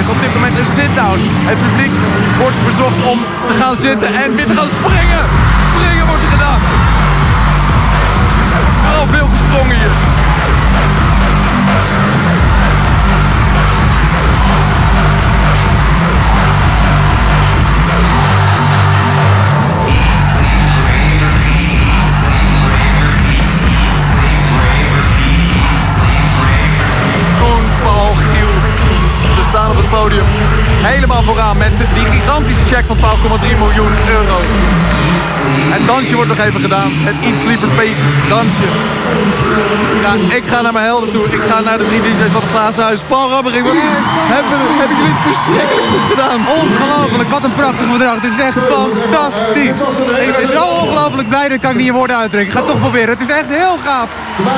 op dit moment een sit-down. Het publiek wordt verzocht om te gaan zitten en weer te gaan springen. Springen wordt er gedaan. Al veel gesprongen hier. Helemaal vooraan met die gigantische check van 12,3 miljoen euro. Het dansje wordt nog even gedaan. Het Eat Sleep Repeat dansje. Ja, ik ga naar mijn helden toe. Ik ga naar de drie DJ's van het Glazen Huis. Paul Rabbering, wat hebben, hebben jullie het verschrikkelijk goed gedaan? Ongelooflijk, wat een prachtig bedrag. Dit is echt fantastisch. Ik ben zo ongelooflijk blij dat ik het niet in woorden uitdrukken. Ik ga het toch proberen. Het is echt heel gaaf.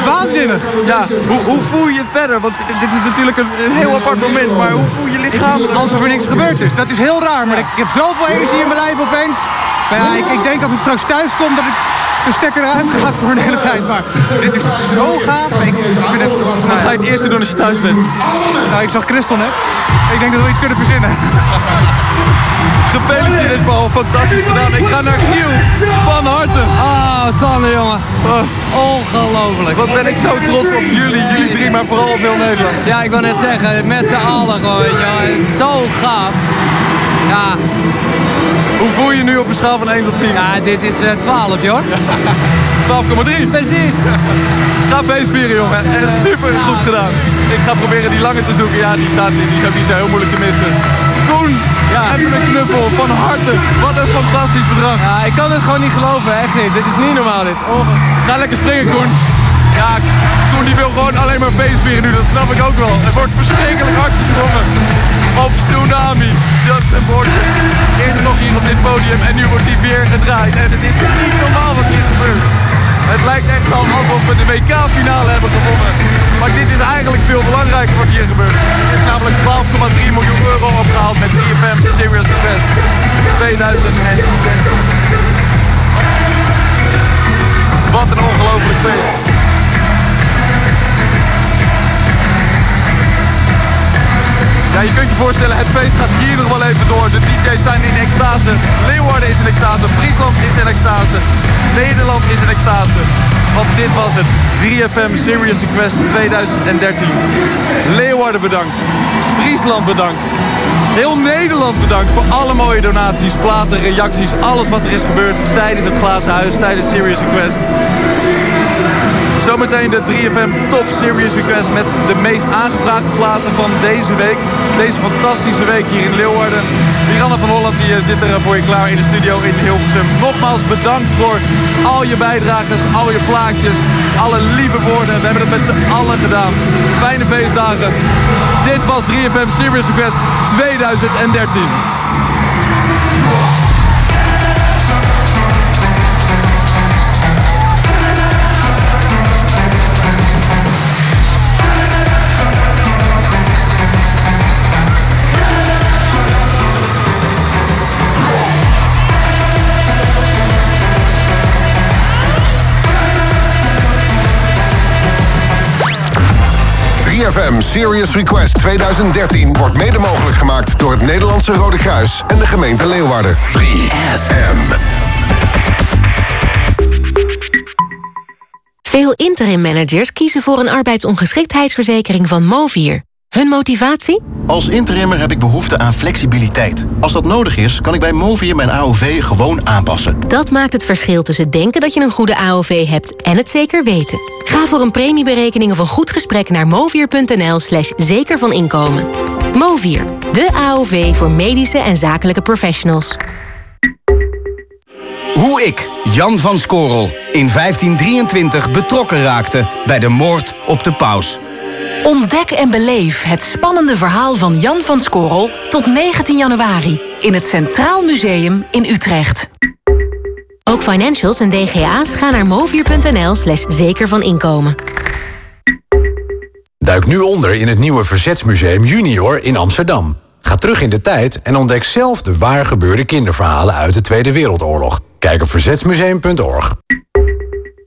Waanzinnig. Ja, hoe, hoe voel je je verder? Want dit is natuurlijk een, een heel apart moment. Maar hoe voel je lichaam? Alsof er niks gebeurd is. Dat is heel raar, maar ik, ik heb zoveel energie in mijn lijf opeens. Maar ja, ik, ik denk als ik straks thuis kom dat ik de stekker eruit gaat voor een hele tijd. Maar dit is zo gaaf. Ik, vind het, ga je het eerste doen als je thuis bent? nou, ik zag Christel net. Ik denk dat we iets kunnen verzinnen. Gefeliciteerd Paul, fantastisch gedaan. Ik ga naar Giel, van harte. Ah, Sander, jongen. Ongelooflijk. Wat ben ik zo trots op jullie, jullie drie, maar vooral op heel Nederland. Ja, ik wil net zeggen, met z'n allen gewoon, weet je wel. Het is Zo gaaf. Ja, Hoe voel je je nu op een schaal van 1 tot 10? ja dit is eh 12, joh. 12,3. Precies. Ga feestvieren, jongen. En super goed gedaan. Ik ga proberen die lange te zoeken. Ja, die staat niet. Die is- die zijn heel moeilijk te missen. Koen, ja. even een knuffel. Van harte. Wat een fantastisch bedrag. Ja, ik kan het gewoon niet geloven, echt niet. Dit is niet normaal, dit. Ga lekker springen, Koen. Ja, Koen die wil gewoon alleen maar feestvieren nu. Dat snap ik ook wel. Het wordt verschrikkelijk hard gesprongen. Op Tsunami. Dat is een bordje. Eerder nog hier op dit podium. En nu wordt die weer gedraaid. En het is niet normaal wat hier gebeurt. Het lijkt echt al alsof we de WK-finale hebben gewonnen. Maar dit is eigenlijk veel belangrijker wat hier gebeurt. Er is namelijk 12,3 miljoen euro opgehaald met 3FM Serious Event 2013. Wat een ongelooflijk feest. Ja, je kunt je voorstellen, het feest gaat hier nog wel even door. De DJ's zijn in extase. Leeuwarden is in extase. Friesland is in extase. Nederland is in extase. Want dit was het. 3FM Serious Request 2013. Leeuwarden bedankt. Friesland bedankt. Heel Nederland bedankt voor alle mooie donaties, platen, reacties. Alles wat er is gebeurd tijdens het Glazen Huis, tijdens Serious Request. Zometeen de 3FM Top Serious Request met de meest aangevraagde platen van deze week. Deze fantastische week hier in Leeuwarden. Miranne van Holland die eh, zit er voor je klaar in de studio in Hilversum. Nogmaals bedankt voor al je bijdrages, al je plaatjes, alle lieve woorden. We hebben het met z'n allen gedaan. Fijne feestdagen. Dit was 3FM Serious Request 2013. FM Serious Request 2013 wordt mede mogelijk gemaakt door het Nederlandse Rode Kruis en de gemeente Leeuwarden. 3FM. Veel interim managers kiezen voor een arbeidsongeschiktheidsverzekering van Movier. Hun motivatie? Als interimmer heb ik behoefte aan flexibiliteit. Als dat nodig is, kan ik bij Movier mijn AOV gewoon aanpassen. Dat maakt het verschil tussen denken dat je een goede AOV hebt en het zeker weten. Ga voor een premieberekening of een goed gesprek naar movier.nl slash zeker van inkomen. Movier, de AOV voor medische en zakelijke professionals. Hoe ik, Jan van Skorrel, in 1523 betrokken raakte bij de moord op de paus. Ontdek en beleef het spannende verhaal van Jan van Skorrel tot 19 januari in het Centraal Museum in Utrecht. Ook financials en DGA's gaan naar movier.nl slash zeker van inkomen. Duik nu onder in het nieuwe Verzetsmuseum Junior in Amsterdam. Ga terug in de tijd en ontdek zelf de waar gebeurde kinderverhalen uit de Tweede Wereldoorlog. Kijk op verzetsmuseum.org.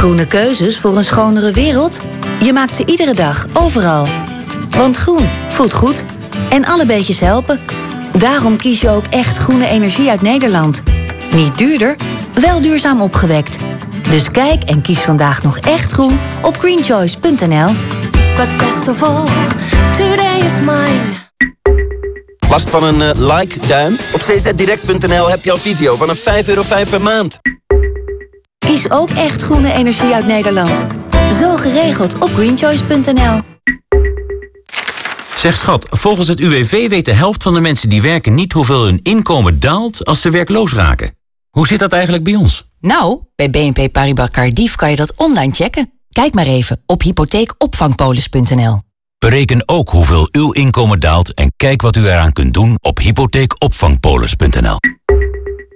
Groene keuzes voor een schonere wereld? Je maakt ze iedere dag, overal. Want groen voelt goed. En alle beetjes helpen. Daarom kies je ook echt groene energie uit Nederland. Niet duurder, wel duurzaam opgewekt. Dus kijk en kies vandaag nog echt groen op greenchoice.nl. But best of all, today is mine. Last van een eh, like-duim? Op czdirect.nl heb je al visio vanaf 5,5 euro per maand. Kies ook echt groene energie uit Nederland. Zo geregeld op greenchoice.nl. Zeg schat, volgens het UWV weet de helft van de mensen die werken niet hoeveel hun inkomen daalt als ze werkloos raken. Hoe zit dat eigenlijk bij ons? Nou, bij BNP Paribas Cardiff kan je dat online checken. Kijk maar even op hypotheekopvangpolis.nl. Bereken ook hoeveel uw inkomen daalt en kijk wat u eraan kunt doen op hypotheekopvangpolis.nl.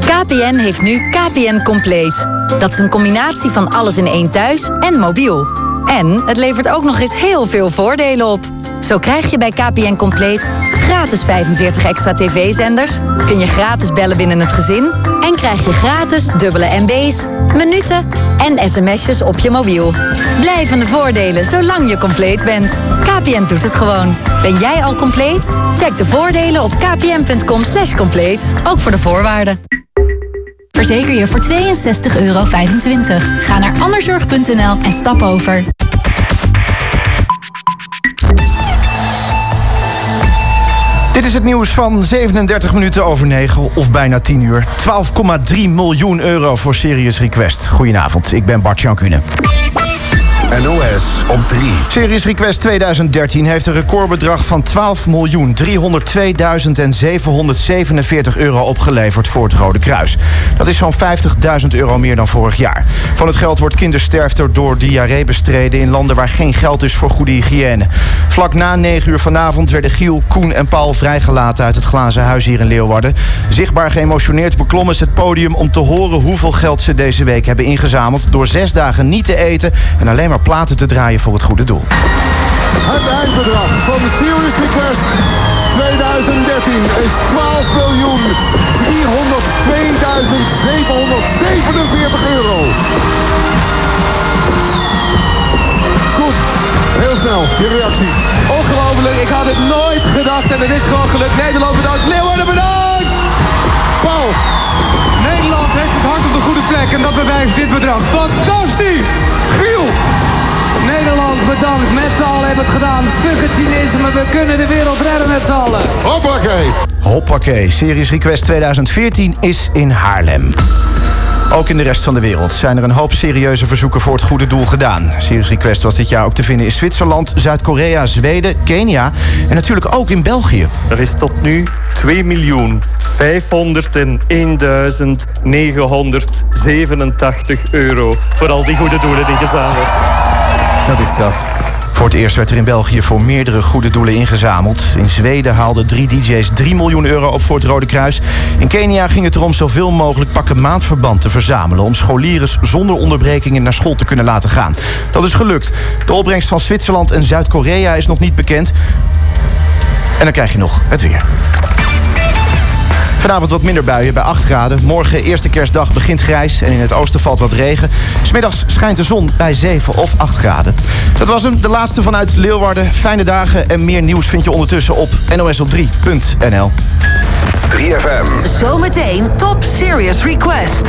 KPN heeft nu KPN Compleet. Dat is een combinatie van alles in één thuis en mobiel. En het levert ook nog eens heel veel voordelen op. Zo krijg je bij KPN Compleet gratis 45 extra tv-zenders... kun je gratis bellen binnen het gezin... en krijg je gratis dubbele MB's, minuten en sms'jes op je mobiel. Blijvende voordelen zolang je compleet bent. KPN doet het gewoon. Ben jij al compleet? Check de voordelen op kpn.com slash compleet. Ook voor de voorwaarden. Verzeker je voor 62,25 euro. Ga naar anderzorg.nl en stap over. Dit is het nieuws van 37 minuten over 9 of bijna 10 uur. 12,3 miljoen euro voor Serious Request. Goedenavond, ik ben Bart Jankune. NOS op 3. Series Request 2013 heeft een recordbedrag van 12 miljoen 302.747 euro opgeleverd voor het Rode Kruis. Dat is zo'n 50.000 euro meer dan vorig jaar. Van het geld wordt kindersterfte door diarree bestreden in landen waar geen geld is voor goede hygiëne. Vlak na 9 uur vanavond werden Giel, Koen en Paul vrijgelaten uit het glazen huis hier in Leeuwarden. Zichtbaar geëmotioneerd beklommen ze het podium om te horen hoeveel geld ze deze week hebben ingezameld door zes dagen niet te eten en alleen maar platen te draaien voor het goede doel. Het eindbedrag van de Serious Request 2013 is 12 miljoen 302.747 euro. Goed, heel snel, je reactie. Ongelooflijk, ik had het nooit gedacht en het is gewoon gelukt. Nederland bedankt, Leeuwarden bedankt! Paul! Nederland heeft het hart op de goede plek en dat bewijst dit bedrag. Fantastisch! Giel! Nederland bedankt, met z'n allen hebben het gedaan. Fuck het cynisme, we kunnen de wereld redden met z'n allen. Hoppakee! Hoppakee, Series Request 2014 is in Haarlem. Ook in de rest van de wereld zijn er een hoop serieuze verzoeken voor het goede doel gedaan. Series Request was dit jaar ook te vinden in Zwitserland, Zuid-Korea, Zweden, Kenia en natuurlijk ook in België. Er is tot nu 2 miljoen 501.987 euro voor al die goede doelen die gezameld. Dat is straf. Voor het eerst werd er in België voor meerdere goede doelen ingezameld. In Zweden haalden drie DJ's 3 miljoen euro op voor het Rode Kruis. In Kenia ging het erom zoveel mogelijk pakken maandverband te verzamelen... om scholieren zonder onderbrekingen naar school te kunnen laten gaan. Dat is gelukt. De opbrengst van Zwitserland en Zuid-Korea is nog niet bekend. En dan krijg je nog het weer. Vanavond wat minder buien bij 8 graden. Morgen, eerste kerstdag, begint grijs en in het oosten valt wat regen. Smiddags schijnt de zon bij 7 of 8 graden. Dat was hem, de laatste vanuit Leeuwarden. Fijne dagen en meer nieuws vind je ondertussen op nosop3.nl. 3FM. Zometeen Top Serious Request.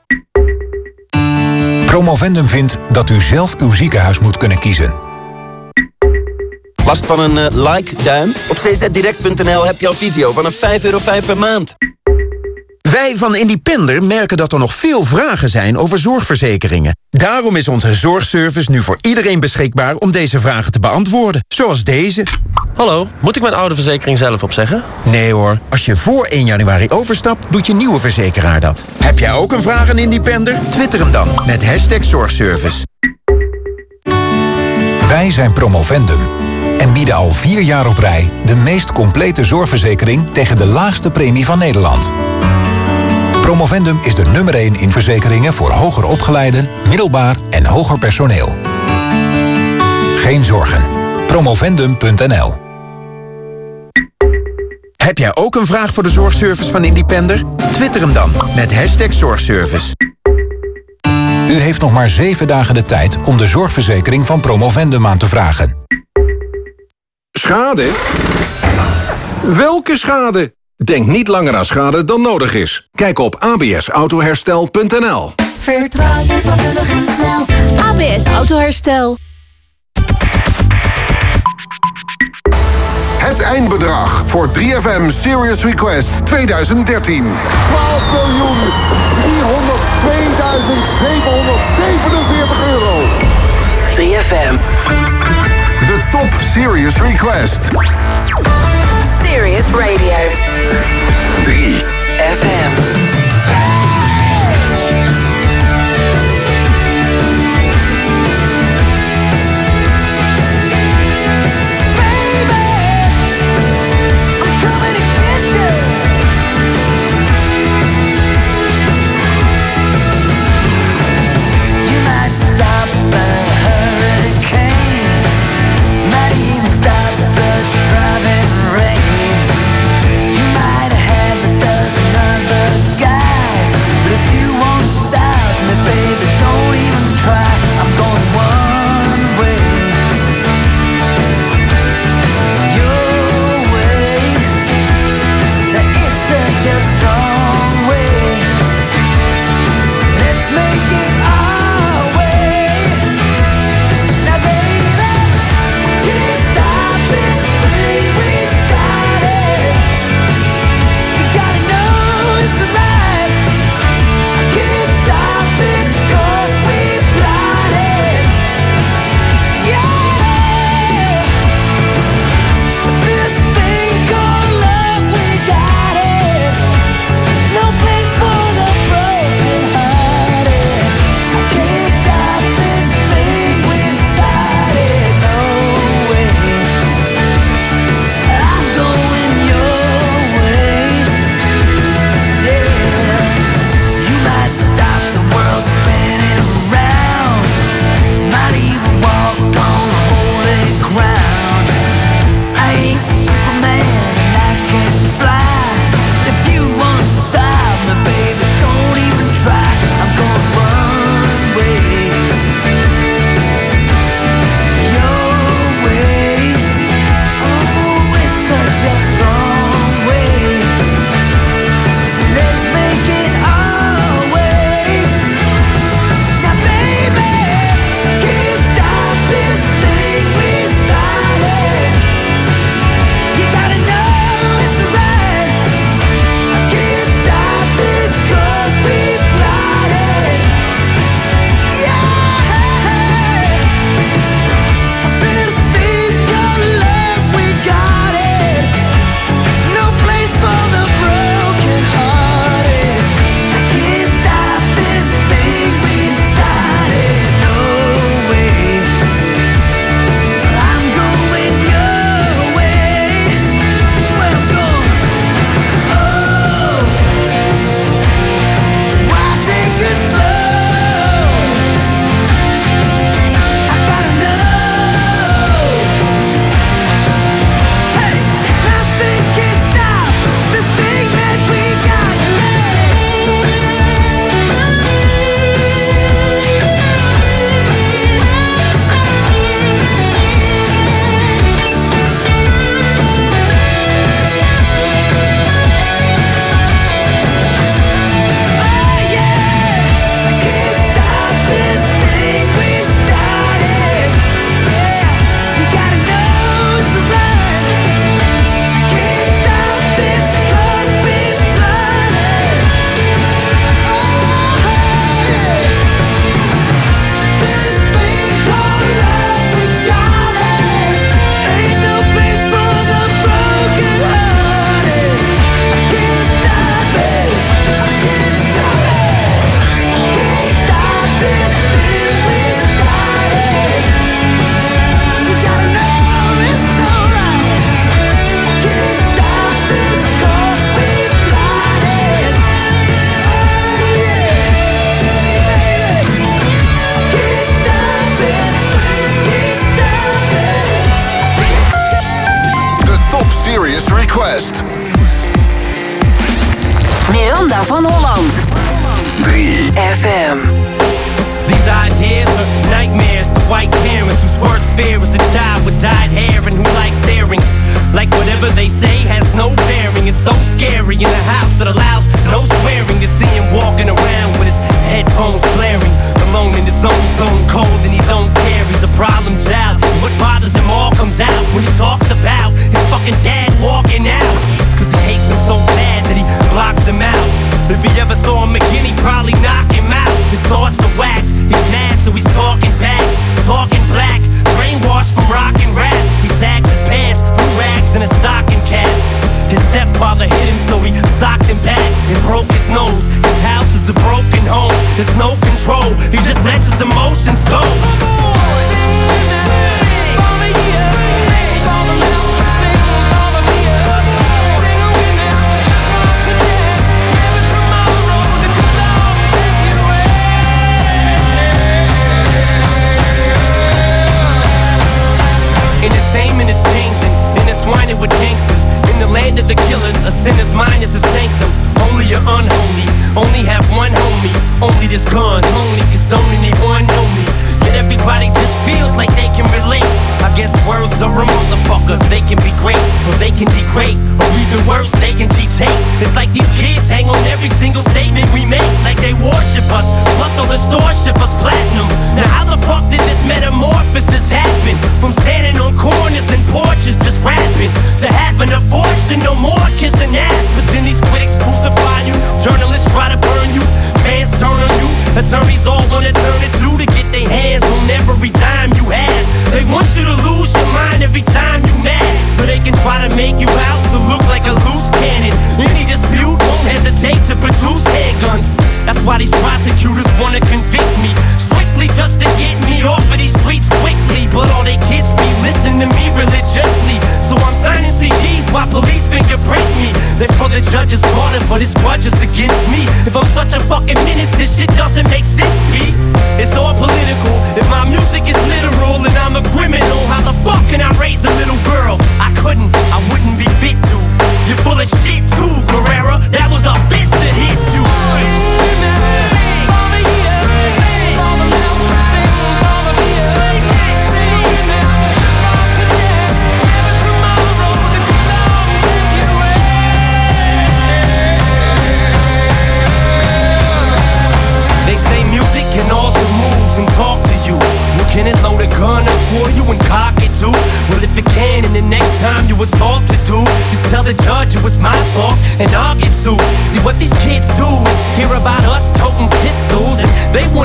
Promovendum vindt dat u zelf uw ziekenhuis moet kunnen kiezen. Last van een eh, like-duim? Op czdirect.nl heb je al visio vanaf 5,5 euro per maand. Wij van Independer merken dat er nog veel vragen zijn over zorgverzekeringen. Daarom is onze zorgservice nu voor iedereen beschikbaar om deze vragen te beantwoorden. Zoals deze. Hallo, moet ik mijn oude verzekering zelf opzeggen? Nee hoor, als je voor 1 januari overstapt, doet je nieuwe verzekeraar dat. Heb jij ook een vraag aan Independer? Twitter hem dan met hashtag zorgservice. Wij zijn Promovendum en bieden al vier jaar op rij... de meest complete zorgverzekering tegen de laagste premie van Nederland. Promovendum is de nummer 1 in verzekeringen voor hoger opgeleiden, middelbaar en hoger personeel. Geen zorgen. Promovendum.nl Heb jij ook een vraag voor de zorgservice van Independer? Twitter hem dan met hashtag zorgservice. U heeft nog maar 7 dagen de tijd om de zorgverzekering van Promovendum aan te vragen. Schade? Welke schade? Denk niet langer aan schade dan nodig is. Kijk op absautoherstel.nl Vertrouw je vakkundig en snel. ABS Autoherstel. Het eindbedrag voor 3FM Serious Request 2013. 12 miljoen 302.747 euro. 3FM. De top Serious Request. Serious Radio. 3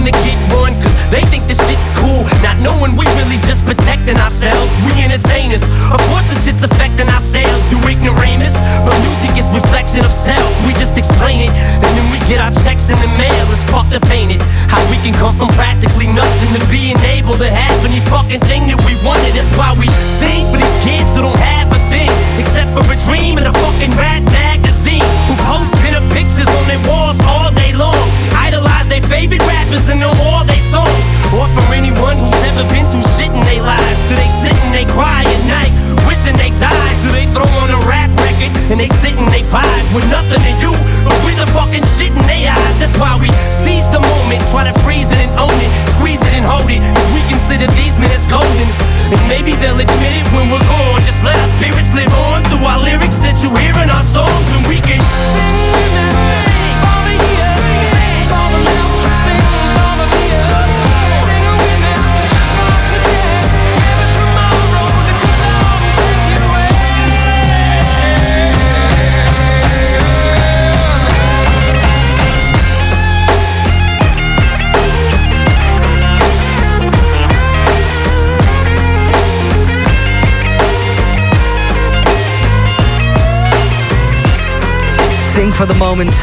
to get one, cause they think this shit's cool. Not knowing we really just protecting ourselves, we entertainers. Of course, this shit's affecting ourselves, you ignoramus. But music is reflection of self, we just explain it. And then we get our checks in the mail, it's fucked up, painted. it? How we can come from practically nothing to being able to have any fucking thing that we wanted. That's why we sing for these kids who don't rappers and know all they songs. Or for anyone who's never been through shit in their lives. Do they sit and they cry at night, wishing they died. Do they throw on a rap record and they sit and they vibe with nothing to you. But with the fucking shit in their eyes. That's why we seize the moment, try to freeze it and own it, squeeze it and hold it. Cause we consider these minutes golden. And maybe they'll admit it when we're gone. Just let our spirits live on through our lyrics that you hear in our songs, and we can sing that. Yeah. voor for the Moment,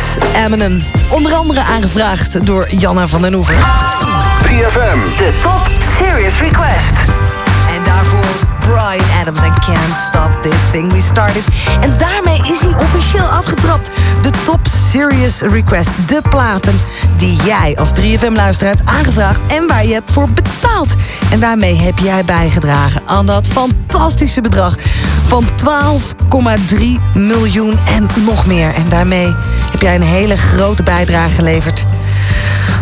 Eminem. Onder andere aangevraagd door Janna van den Oever. 3FM, de top serious request. En daarvoor Brian Adams en Can't Stop This Thing We Started. En daarmee is hij officieel afgetrapt. De top serious request, de platen die jij als 3FM-luisteraar hebt aangevraagd en waar je hebt voor betaald. En daarmee heb jij bijgedragen aan dat fantastische bedrag van 12,3 miljoen en nog meer. En daarmee heb jij een hele grote bijdrage geleverd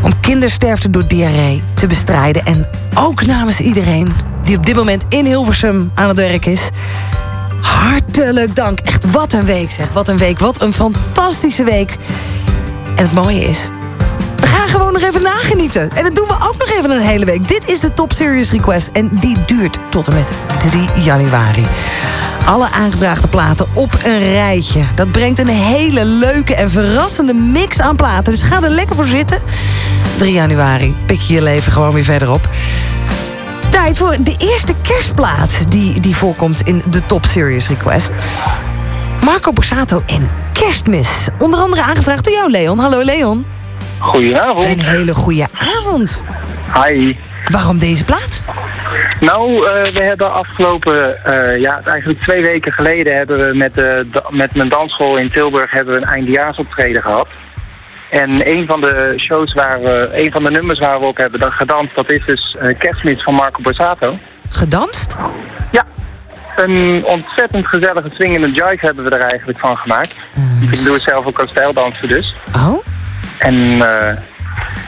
om kindersterfte door diarree te bestrijden. En ook namens iedereen die op dit moment in Hilversum aan het werk is. Hartelijk dank. Echt wat een week zeg. Wat een week. Wat een fantastische week. En het mooie is... We gaan gewoon nog even nagenieten. En dat doen we ook nog even een hele week. Dit is de Top Series Request. En die duurt tot en met 3 januari. Alle aangevraagde platen op een rijtje. Dat brengt een hele leuke en verrassende mix aan platen. Dus ga er lekker voor zitten. 3 januari pik je je leven gewoon weer verder op. Tijd voor de eerste kerstplaat die, die voorkomt in de Top Series Request. Marco Borsato en Kerstmis. Onder andere aangevraagd door jou, Leon. Hallo, Leon. Goedenavond. Een hele goede avond. Hi. Waarom deze plaat? Nou, eh, we hebben afgelopen, eh, ja, eigenlijk twee weken geleden hebben we met, de, met mijn dansschool in Tilburg hebben we een eindejaarsoptreden gehad. En een van de shows waar we, een van de nummers waar we op hebben dan gedanst, dat is dus eh, Kerstmis van Marco Borsato. Gedanst? Ja. Een ontzettend gezellige swingende jive hebben we er eigenlijk van gemaakt. Ik doe zelf ook als stijldanser dus. Oh? En eh,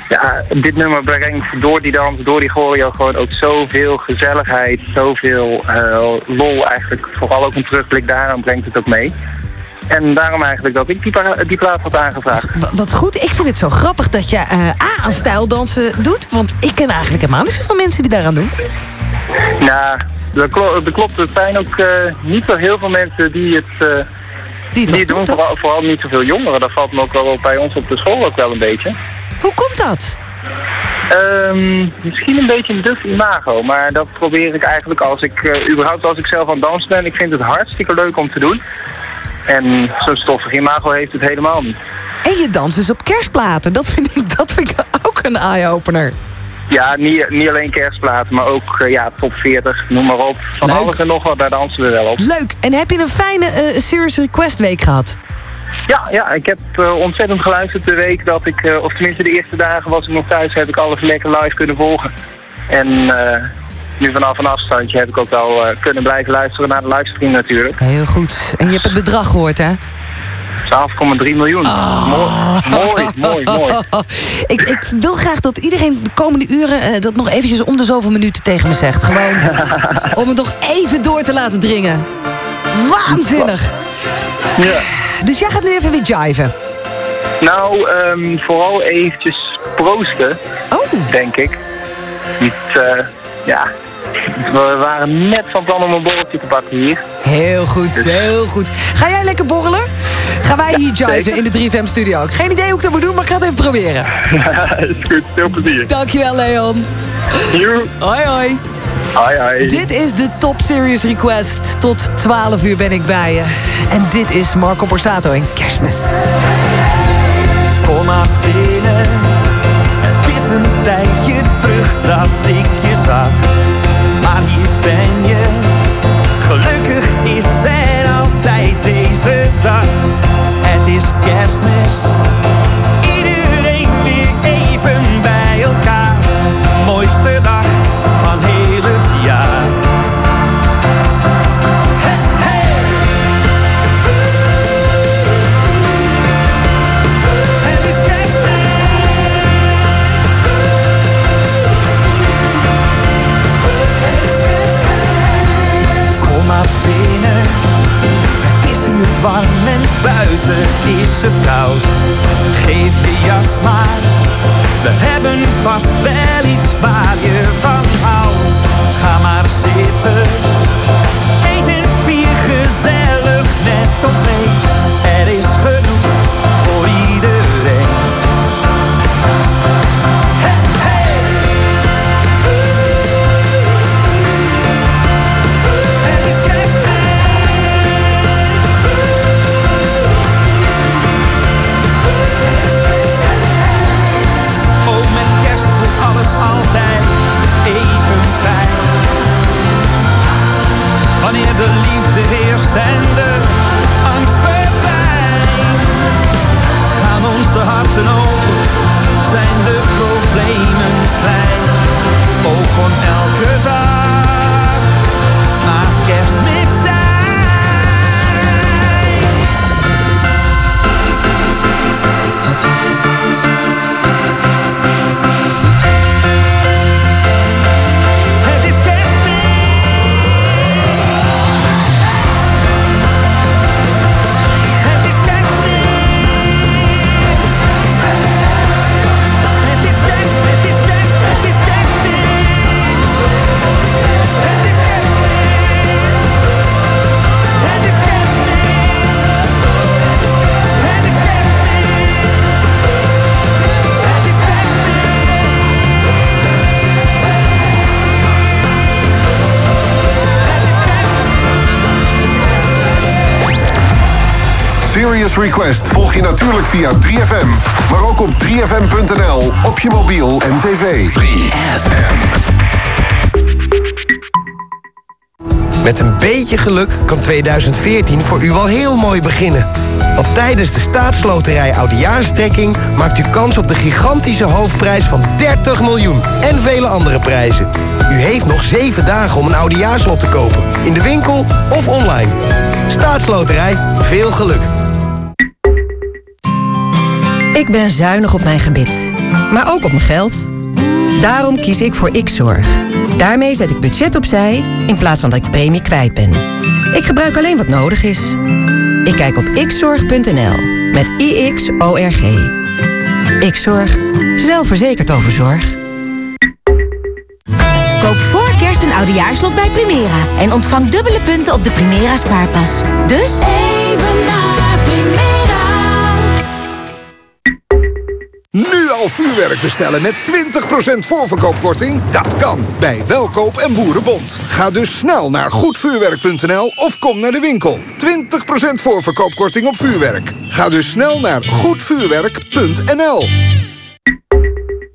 ja, dit nummer brengt door die dans, door die choreo gewoon ook zoveel gezelligheid, zoveel eh, lol eigenlijk. Vooral ook een terugblik daaraan brengt het ook mee. En daarom eigenlijk dat ik die, die plaat had aangevraagd. Wat goed. Ik vind het zo grappig dat je eh, A aan stijldansen doet. Want ik ken eigenlijk helemaal niet zoveel mensen die daaraan doen. Nou, dat, klo- dat klopt. Er zijn ook eh, niet zo heel veel mensen die het, eh, die het doen. Vooral, vooral niet zoveel jongeren. Dat valt me ook wel op bij ons op de school ook wel een beetje. Hoe komt dat? Ehm, misschien een beetje een duf imago, maar dat probeer ik eigenlijk als ik, eh, überhaupt als ik zelf aan het dansen ben. Ik vind het hartstikke leuk om te doen. En zo'n stoffig imago heeft het helemaal niet. En je danst dus op kerstplaten. Dat vind ik, dat vind ik ook een eye-opener. Ja, niet, niet alleen kerstplaten, maar ook eh, ja, top 40, noem maar op. Van Leuk. alles en nog wat, daar dansen we wel op. Leuk. En heb je een fijne eh, Serious Request week gehad? Ja, ja ik heb eh, ontzettend geluisterd de week dat ik, eh, of tenminste de eerste dagen was ik nog thuis, heb ik alles lekker live kunnen volgen. En eh, nu vanaf een afstandje heb ik ook wel eh, kunnen blijven luisteren naar de livestream natuurlijk. Heel goed. En je hebt het bedrag gehoord, hè? 12,3 miljoen. Mooi, mooi, mooi, mooi. ik, ik wil graag dat iedereen de komende uren dat nog eventjes om de zoveel minuten tegen me zegt. Gewoon om het nog even door te laten dringen. Waanzinnig. Ja. Dus jij gaat nu even weer jiven. Nou, ehm, vooral eventjes proosten, denk ik. Niet, eh, ja, we waren net van plan om een borreltje te pakken hier. Heel goed, heel goed. Ga jij lekker borrelen? Gaan wij hier jiven in de 3FM studio? Heb Geen idee hoe ik dat moet doen, maar ik ga het even proberen. is goed, veel plezier. Dankjewel, Leon. Joe. Hoi, hoi. Dit is de Top Series Request. Tot 12 uur ben ik bij je. En dit is Marco Borsato in Kerstmis. Kom maar binnen. Het is een tijdje terug dat ik je zag. Maar hier ben je. Gelukkig is er altijd deze dag. Het is kerstmis. Iedereen weer even bij elkaar. Mooiste dag warm en buiten is het koud. Geef je jas maar, we hebben vast wel iets waar je van houdt. Ga maar zitten, eet en vier gezellig met ons mee. Er is de liefde heerst en de angst verdwijnt. Gaan onze harten open, zijn de problemen vrij. Ook om elke dag. Request volg je natuurlijk via 3FM, maar ook op 3FM.nl, op je mobiel en tv. 3FM. Met een beetje geluk kan 2014 voor u wel heel mooi beginnen. Want tijdens de staatsloterij Oudejaarstrekking maakt u kans op de gigantische hoofdprijs van 30 miljoen en vele andere prijzen. U heeft nog 7 dagen om een Oudejaarslot te kopen, in de winkel of online. Staatsloterij, veel geluk. Ik ben zuinig op mijn gebit, maar ook op mijn geld. Daarom kies ik voor X-Zorg. Daarmee zet ik budget opzij in plaats van dat ik premie kwijt ben. Ik gebruik alleen wat nodig is. Ik kijk op xzorg.nl met IXORG. X-Zorg. Zelfverzekerd over zorg. Koop voor kerst een oudejaarslot bij Primera. En ontvang dubbele punten op de Primera spaarpas. Dus... Nu al vuurwerk bestellen met 20% voorverkoopkorting? Dat kan bij Welkoop en Boerenbond. Ga dus snel naar goedvuurwerk.nl of kom naar de winkel. 20% voorverkoopkorting op vuurwerk. Ga dus snel naar goedvuurwerk.nl.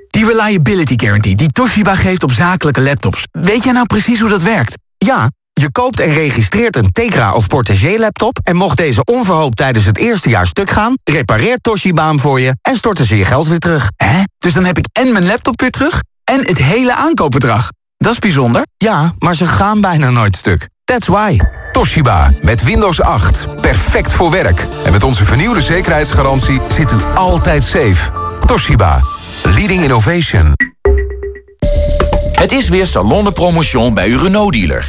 Die Reliability Guarantee die Toshiba geeft op zakelijke laptops. Weet jij nou precies hoe dat werkt? Ja, je koopt en registreert een Tegra of Portagee laptop... en mocht deze onverhoopt tijdens het eerste jaar stuk gaan... repareert Toshiba voor je en storten ze je geld weer terug. Hè? Dus dan heb ik en mijn laptop weer terug en het hele aankoopbedrag. Dat is bijzonder. Ja, maar ze gaan bijna nooit stuk. That's why. Toshiba, met Windows 8. Perfect voor werk. En met onze vernieuwde zekerheidsgarantie zit u altijd safe. Toshiba, leading innovation. Het is weer Salon de bij uw Renault-dealer.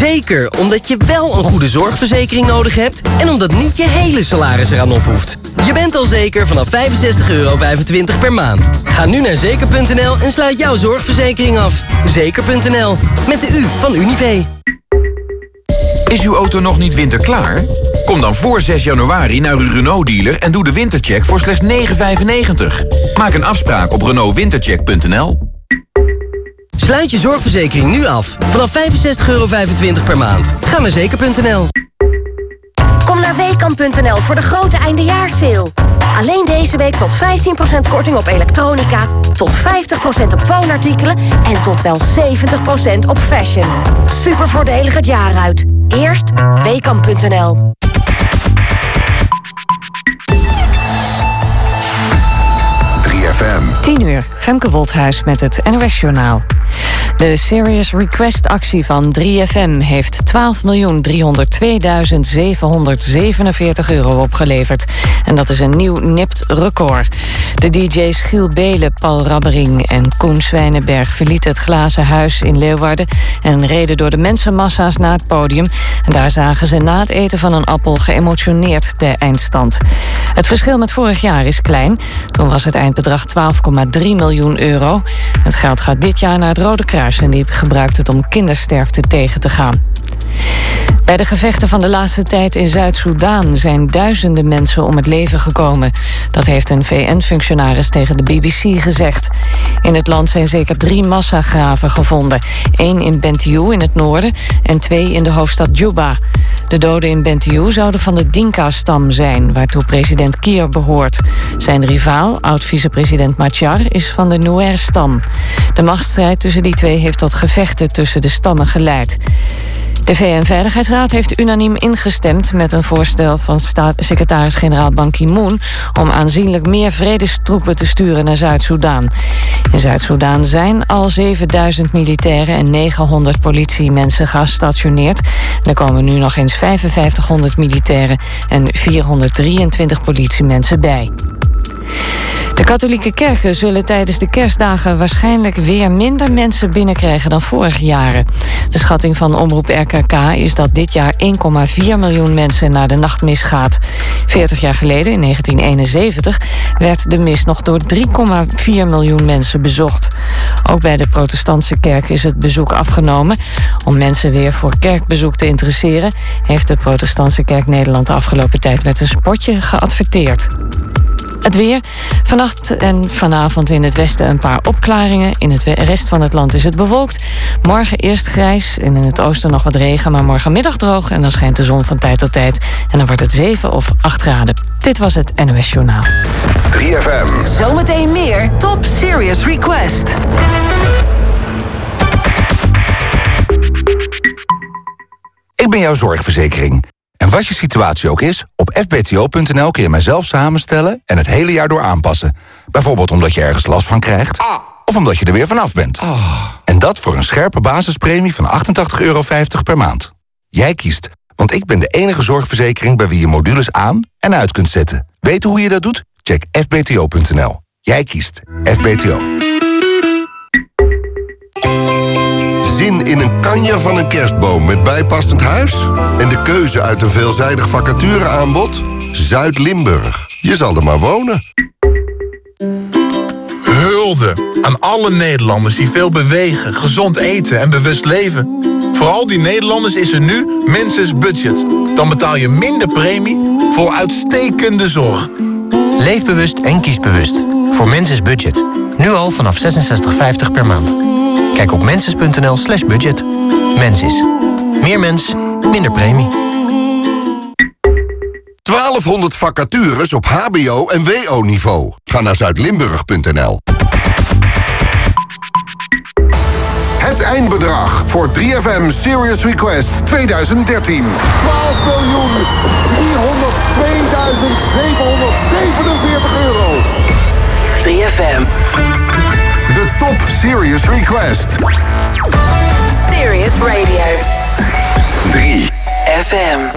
Zeker, omdat je wel een goede zorgverzekering nodig hebt... en omdat niet je hele salaris eraan op hoeft. Je bent al zeker vanaf 65,25 euro per maand. Ga nu naar zeker.nl en sluit jouw zorgverzekering af. Zeker.nl, met de U van Unive. Is uw auto nog niet winterklaar? Kom dan voor 6 januari naar uw Renault-dealer en doe de wintercheck voor slechts 9,95. Maak een afspraak op renaultwintercheck.nl. Sluit je zorgverzekering nu af. Vanaf 65,25 euro per maand. Ga naar zeker.nl. Kom naar Weekamp.nl voor de grote eindejaarssale. Alleen deze week tot 15% korting op elektronica, tot 50% op woonartikelen en tot wel 70% op fashion. Super voordelig het jaar uit. Eerst Weekamp.nl. 10 uur, Femke Wolthuis met het NOS Journaal. De Serious Request actie van 3FM heeft 12.302.747 euro opgeleverd. En dat is een nieuw nipt record. De DJ's Giel Belen, Paul Rabbering en Koen Zwijnenberg verlieten het glazen huis in Leeuwarden en reden door de mensenmassa's naar het podium. En daar zagen ze na het eten van een appel geëmotioneerd de eindstand. Het verschil met vorig jaar is klein. Toen was het eindbedrag 12,3 miljoen euro. Het geld gaat dit jaar naar het Rode Kruis en die gebruikt het om kindersterfte tegen te gaan. Bij de gevechten van de laatste tijd in Zuid-Soedan zijn duizenden mensen om het leven gekomen. Dat heeft een VN-functionaris tegen de BBC gezegd. In het land zijn zeker drie massagraven gevonden. Eén in Bentiu in het noorden en twee in de hoofdstad Juba. De doden in Bentiu zouden van de Dinka-stam zijn, waartoe president Kier behoort. Zijn rivaal, oud-vicepresident Machar, is van de Nuer-stam. De machtsstrijd tussen die twee heeft tot gevechten tussen de stammen geleid. De VN-veiligheidsraad heeft unaniem ingestemd met een voorstel van secretaris-generaal Ban Ki-moon om aanzienlijk meer vredestroepen te sturen naar Zuid-Soedan. In Zuid-Soedan zijn al 7000 militairen en 900 politiemensen gestationeerd. Er komen nu nog eens 5500 militairen en 423 politiemensen bij. De katholieke kerken zullen tijdens de kerstdagen waarschijnlijk weer minder mensen binnenkrijgen dan vorige jaren. De schatting van omroep RKK is dat dit jaar 1,4 miljoen mensen naar de nachtmis gaat. 40 jaar geleden, in 1971, werd de mis nog door 3,4 miljoen mensen bezocht. Ook bij de protestantse kerk is het bezoek afgenomen. Om mensen weer voor kerkbezoek te interesseren... heeft de protestantse kerk Nederland de afgelopen tijd met een spotje geadverteerd. Het weer. Vannacht en vanavond in het westen een paar opklaringen. In het rest van het land is het bewolkt. Morgen eerst grijs en in het oosten nog wat regen, maar morgenmiddag droog. En dan schijnt de zon van tijd tot tijd. En dan wordt het 7 of 8 graden. Dit was het NOS Journaal. 3FM. Zometeen meer Top Serious Request. Ik ben jouw zorgverzekering. En wat je situatie ook is, op fbto.nl kun je mijzelf samenstellen en het hele jaar door aanpassen. Bijvoorbeeld omdat je ergens last van krijgt, of omdat je er weer vanaf bent. En dat voor een scherpe basispremie van 88,50 euro per maand. Jij kiest, want ik ben de enige zorgverzekering bij wie je modules aan en uit kunt zetten. Weten hoe je dat doet? Check fbto.nl. Jij kiest FBTO. Zin in een kanja van een kerstboom met bijpassend huis? En de keuze uit een veelzijdig vacatureaanbod? Zuid-Limburg. Je zal er maar wonen. Hulde aan alle Nederlanders die veel bewegen, gezond eten en bewust leven. Voor al die Nederlanders is er nu Menses Budget. Dan betaal je minder premie voor uitstekende zorg. Leef bewust en kies bewust. Voor Menses Budget. Nu al vanaf 66,50 per maand. Kijk op menses.nl slash budget. Mensis. Meer mens, minder premie. 1200 vacatures op hbo- en wo-niveau. Ga naar zuidlimburg.nl. Het eindbedrag voor 3FM Serious Request 2013. 12 miljoen 302.747 euro. 3FM. Top Serious Request. Serious Radio. 3 FM.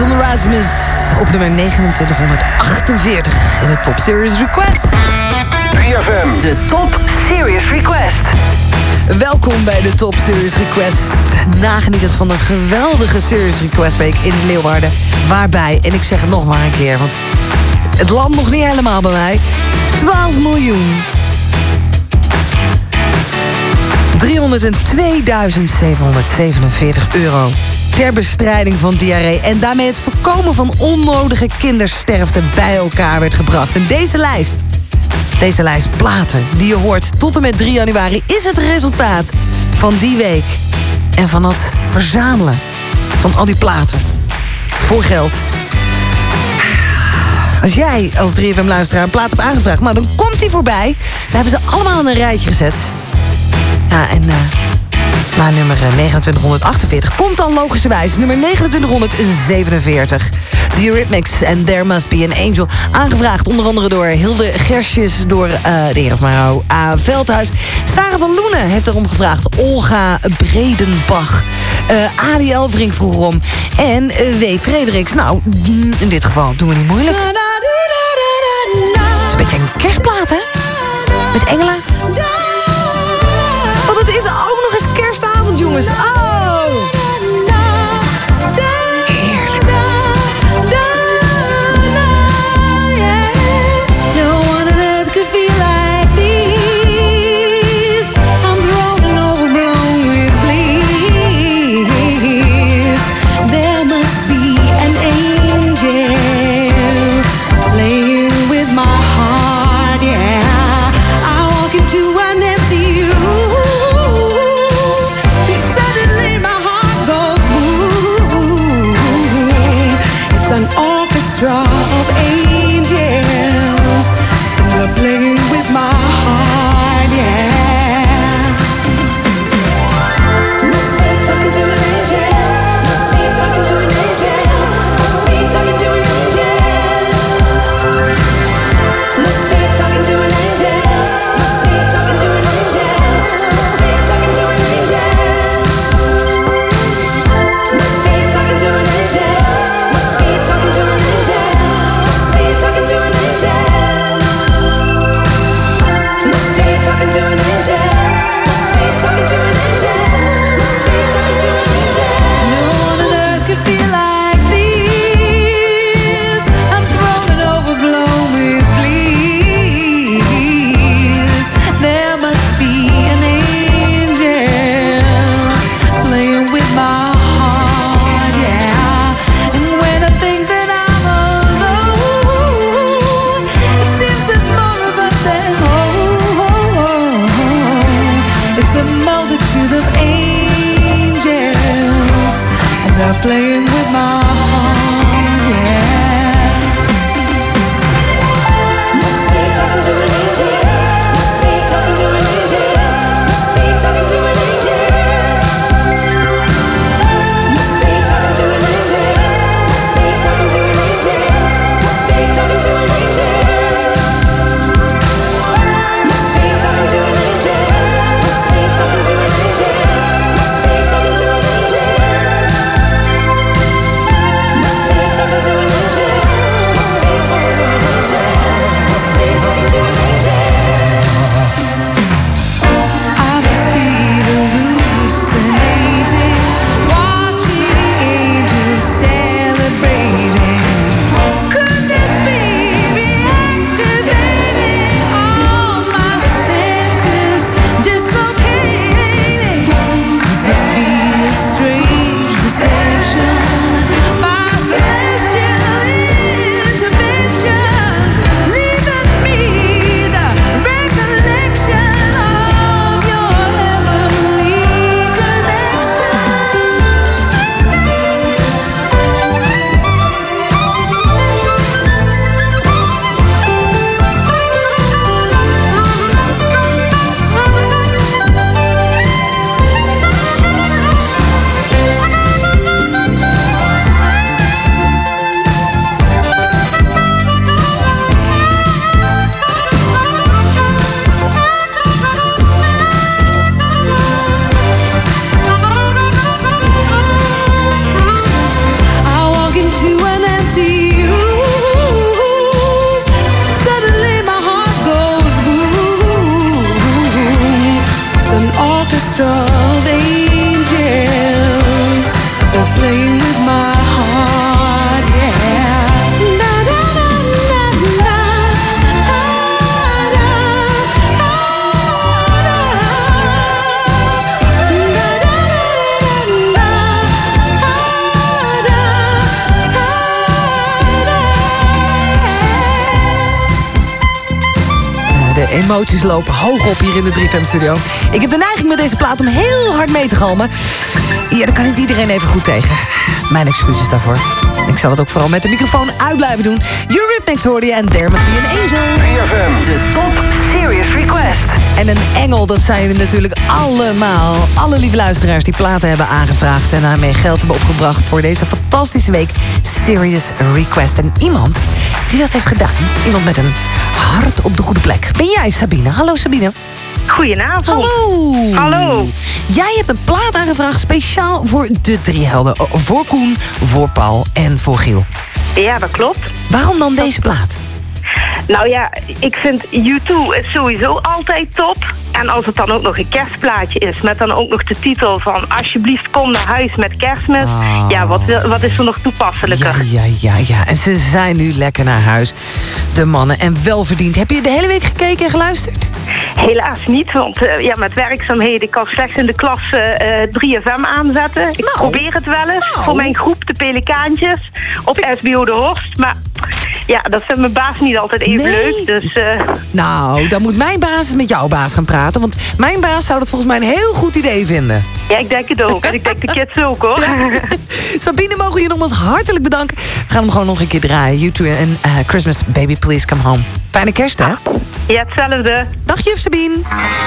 Van Erasmus op nummer 2948 in de Top Series Request. 3FM. De Top Series Request. Welkom bij de Top Series Request. Nagenietend van een geweldige Series Request Week in Leeuwarden. Waarbij, en ik zeg het nog maar een keer, want het landt nog niet helemaal bij mij. 12 miljoen 302.747 euro ter bestrijding van diarree... en daarmee het voorkomen van onnodige kindersterfte bij elkaar werd gebracht. En deze lijst, deze lijst platen die je hoort tot en met 3 januari... is het resultaat van die week en van het verzamelen van al die platen. Voor geld. Als jij als 3FM-luisteraar een plaat hebt aangevraagd... nou, dan komt die voorbij. Daar hebben ze allemaal in een rijtje gezet. Ja, en uh, na nummer 2948 komt dan logischerwijs nummer 2947. The Eurythmics en There Must Be an Angel. Aangevraagd onder andere door Hilde Gersjes, door uh, de heer of mevrouw A. Veldhuis. Sarah van Loenen heeft erom gevraagd. Olga Bredenbach. Uh, Adi Elvering vroeg erom. En W. Frederiks. Nou, in dit geval doen we niet moeilijk. Het is een beetje een kerstplaat, hè? Met engelen. Want het is kerstavond, jongens. Oh! Emoties lopen hoog op hier in de 3FM studio. Ik heb de neiging met deze plaat om heel hard mee te galmen. Ja, daar kan niet iedereen even goed tegen. Mijn excuses daarvoor. Ik zal het ook vooral met de microfoon uit blijven doen. Eurythmics hoorde je en There Must Be an Angel. 3FM. De top Serious Request. En een engel, dat zijn jullie natuurlijk allemaal. Alle lieve luisteraars die platen hebben aangevraagd... en daarmee geld hebben opgebracht voor deze fantastische week Serious Request. En iemand die dat heeft gedaan, iemand met een hart op de goede plek. Ben jij Sabine? Hallo Sabine. Goedenavond. Hallo. Hallo. Jij hebt een plaat aangevraagd speciaal voor de drie helden. O, Voor Koen, voor Paul en voor Giel. Ja, dat klopt. Waarom dan deze plaat? Nou ja, ik vind U2 is sowieso altijd top. En als het dan ook nog een kerstplaatje is... met dan ook nog de titel van... Alsjeblieft kom naar huis met kerstmis. Ah. Ja, wat, wat is er nog toepasselijker? Ja, ja, ja, ja. En ze zijn nu lekker naar huis. De mannen. En wel verdiend. Heb je de hele week gekeken en geluisterd? Helaas niet, want eh, ja, met werkzaamheden... ik kan slechts in de klas eh, eh, 3FM aanzetten. Ik Nou. probeer het wel eens voor mijn groep, de Pelikaantjes... op SBO de Horst. Maar ja, dat vindt mijn baas niet altijd even Nee. leuk. Dus eh, Nou, dan moet mijn baas eens met jouw baas gaan praten. Want mijn baas zou dat volgens mij een heel goed idee vinden. ja, ik denk het ook. En ik denk de kids ook, hoor. Sabine, mogen we je nogmaals hartelijk bedanken. We gaan hem gewoon nog een keer draaien. YouTube en eh, Christmas Baby Please Come Home. Fijne kerst, hè? Ja, hetzelfde. Dag, juf Sabine.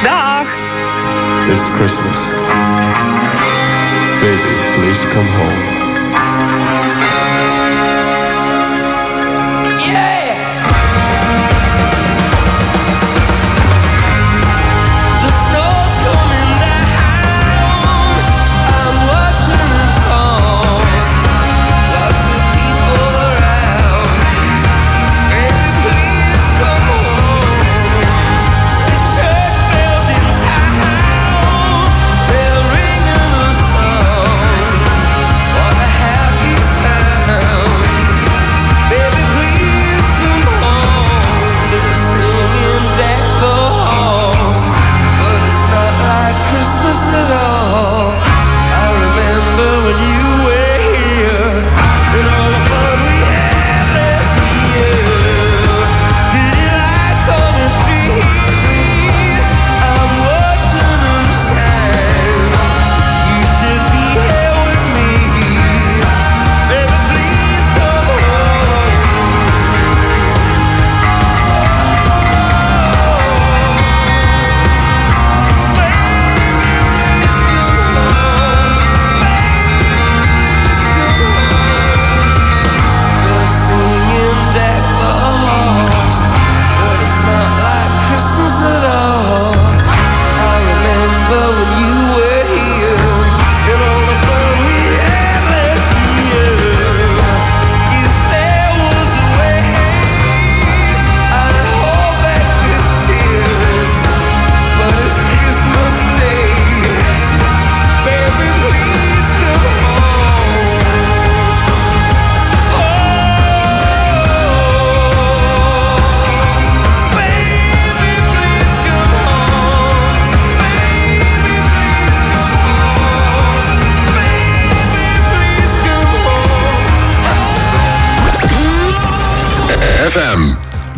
Dag. It's Christmas. Baby, please come home. Christmas at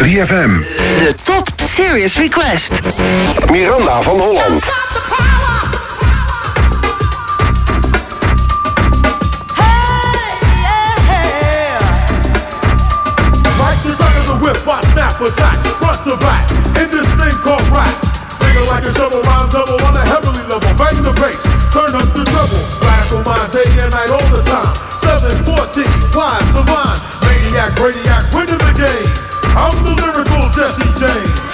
3FM. De Top Serious Request. Miranda van Holland. Like the back of the whip, I snap attack, front to back, in this thing called rap. Nigga like a shovel, rhyme double on a heavily level. Bang the bass, turn up the treble. Rap for mine day and night all the time. 714, line to line. Maniac, Brainiac, winning the game. I'm the lyrical Jesse James.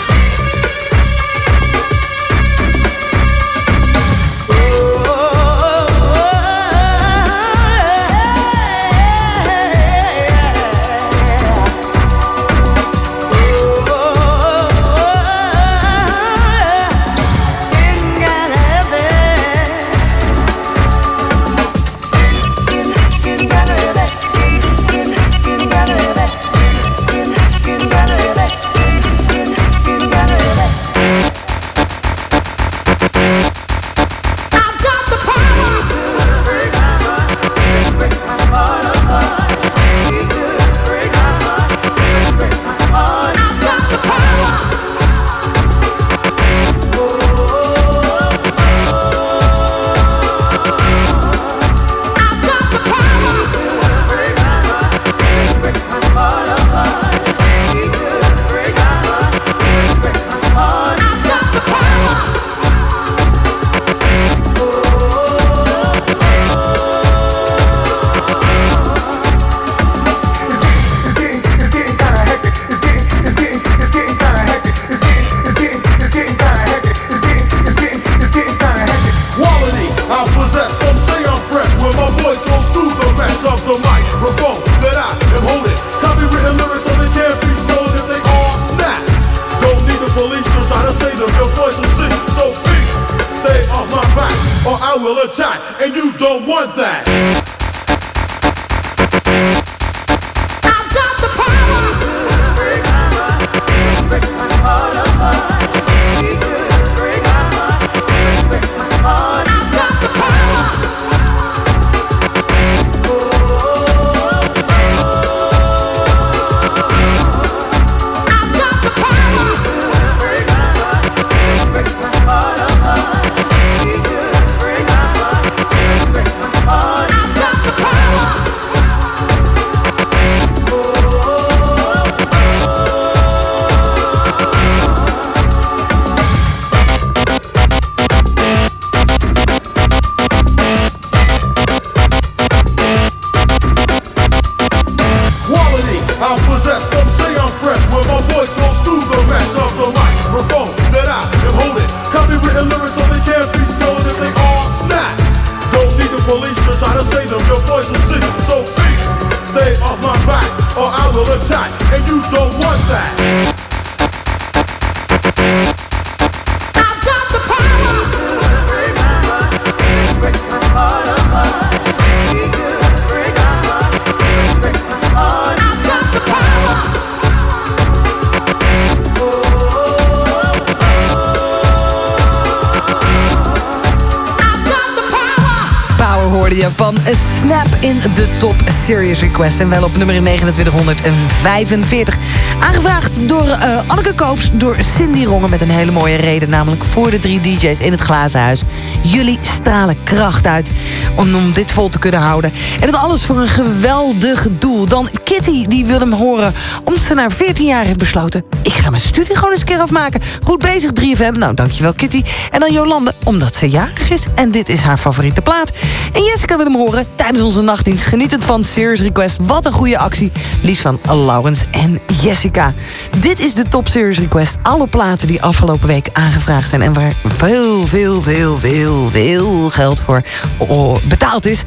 En wel op nummer 2945. Aangevraagd door eh, Anneke Koops, door Cindy Rongen... met een hele mooie reden, namelijk voor de drie DJ's in het glazen huis. Jullie stralen kracht uit om, om dit vol te kunnen houden. En dat alles voor een geweldig doel. Dan Kitty, die wil hem horen omdat ze na 14 jaar heeft besloten... ik ga mijn studie gewoon eens een keer afmaken. Goed bezig, 3FM. Nou, dankjewel Kitty. En dan Jolande, omdat ze jarig is. En dit is haar favoriete plaat. En Jessica wil hem horen tijdens onze nachtdienst. Genietend van Serious Request. Wat een goede actie. Lies van Laurens en Jessica. Dit is de Top Serious Request. Alle platen die afgelopen week aangevraagd zijn... en waar veel, veel, veel, veel, veel geld voor oh, betaald is.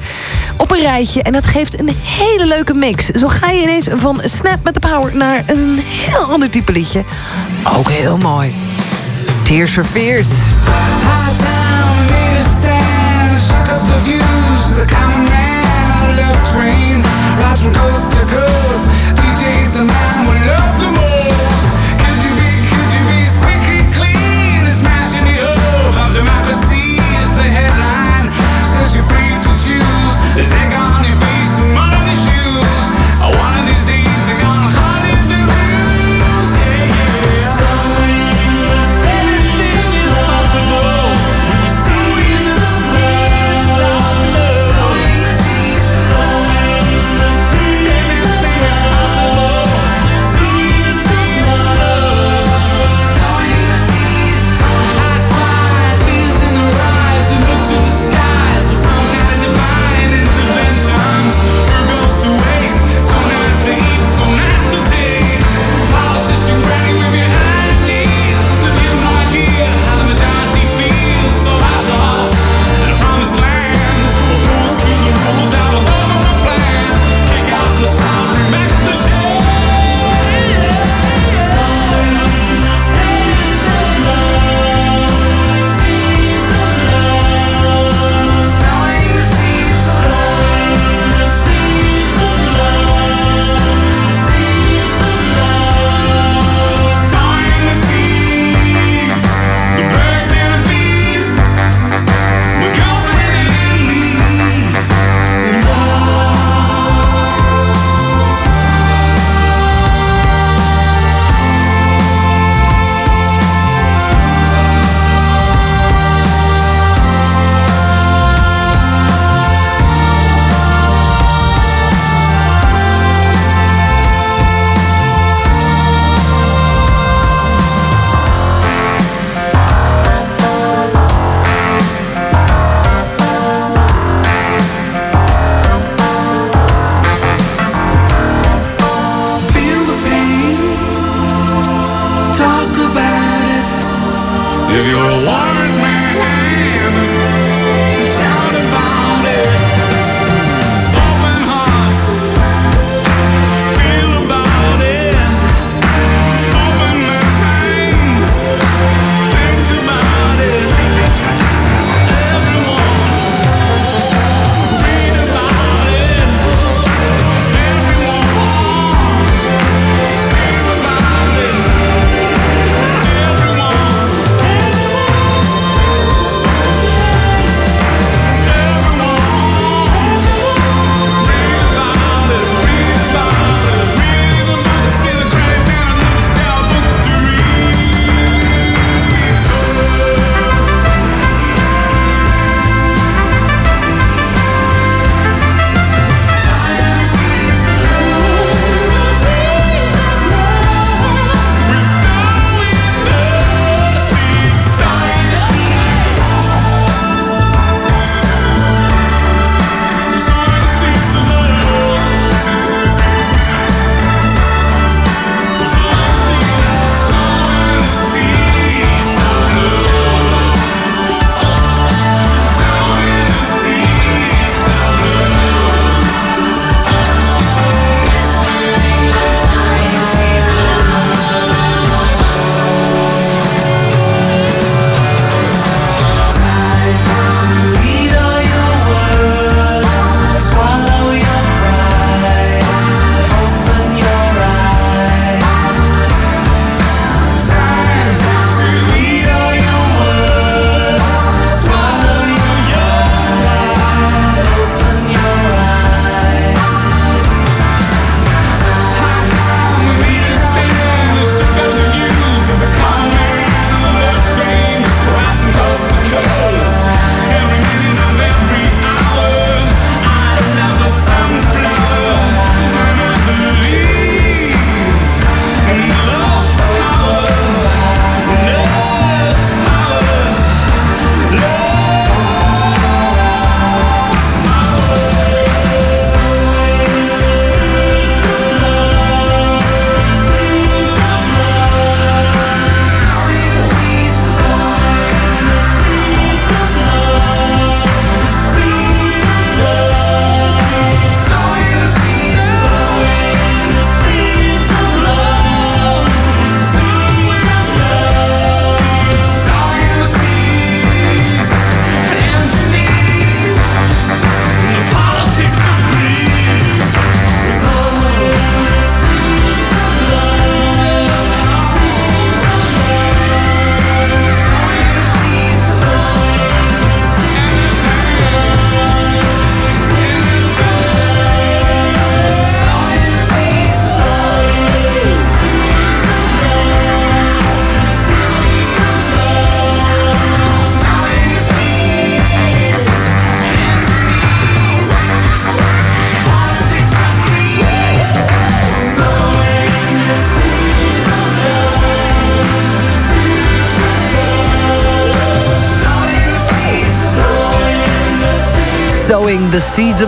Op een rijtje. En dat geeft een hele leuke mix. Zo ga je ineens van Snap met de Power naar een heel ander type liedje. Ook heel mooi. Tears for Fears. The views, common man on the left train rides from coast to coast. DJ's the man we love the most. Could you be, could you be squeaky clean? Smashing hope of democracy is the headline. Says you're free to choose. Shoes. These days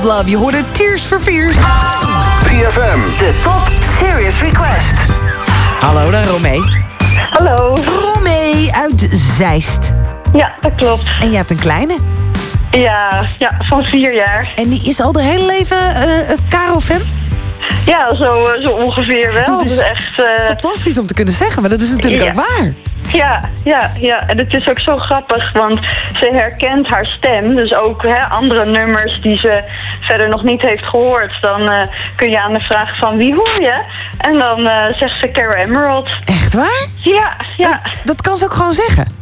Love. Je hoorde Tears for Fears. 3FM. De Top Serious Request. Hallo, daar Romee. Hallo. Romee uit Zeist. Ja, dat klopt. En je hebt een kleine. Ja, ja, van vier jaar. En die is al de hele leven eh een Caro-fan? Ja, zo, eh, zo ongeveer wel. Dat Dat is is echt... eh, Fantastisch om te kunnen zeggen, maar dat is natuurlijk Ja. ook waar. Ja, ja, ja. En het is ook zo grappig, want ze herkent haar stem. Dus ook hè, andere nummers die ze verder nog niet heeft gehoord. Dan eh, kun je aan de vraag van wie hoor je? En dan eh, zegt ze Cara Emerald. Echt waar? Ja, ja. Dat kan ze ook gewoon zeggen.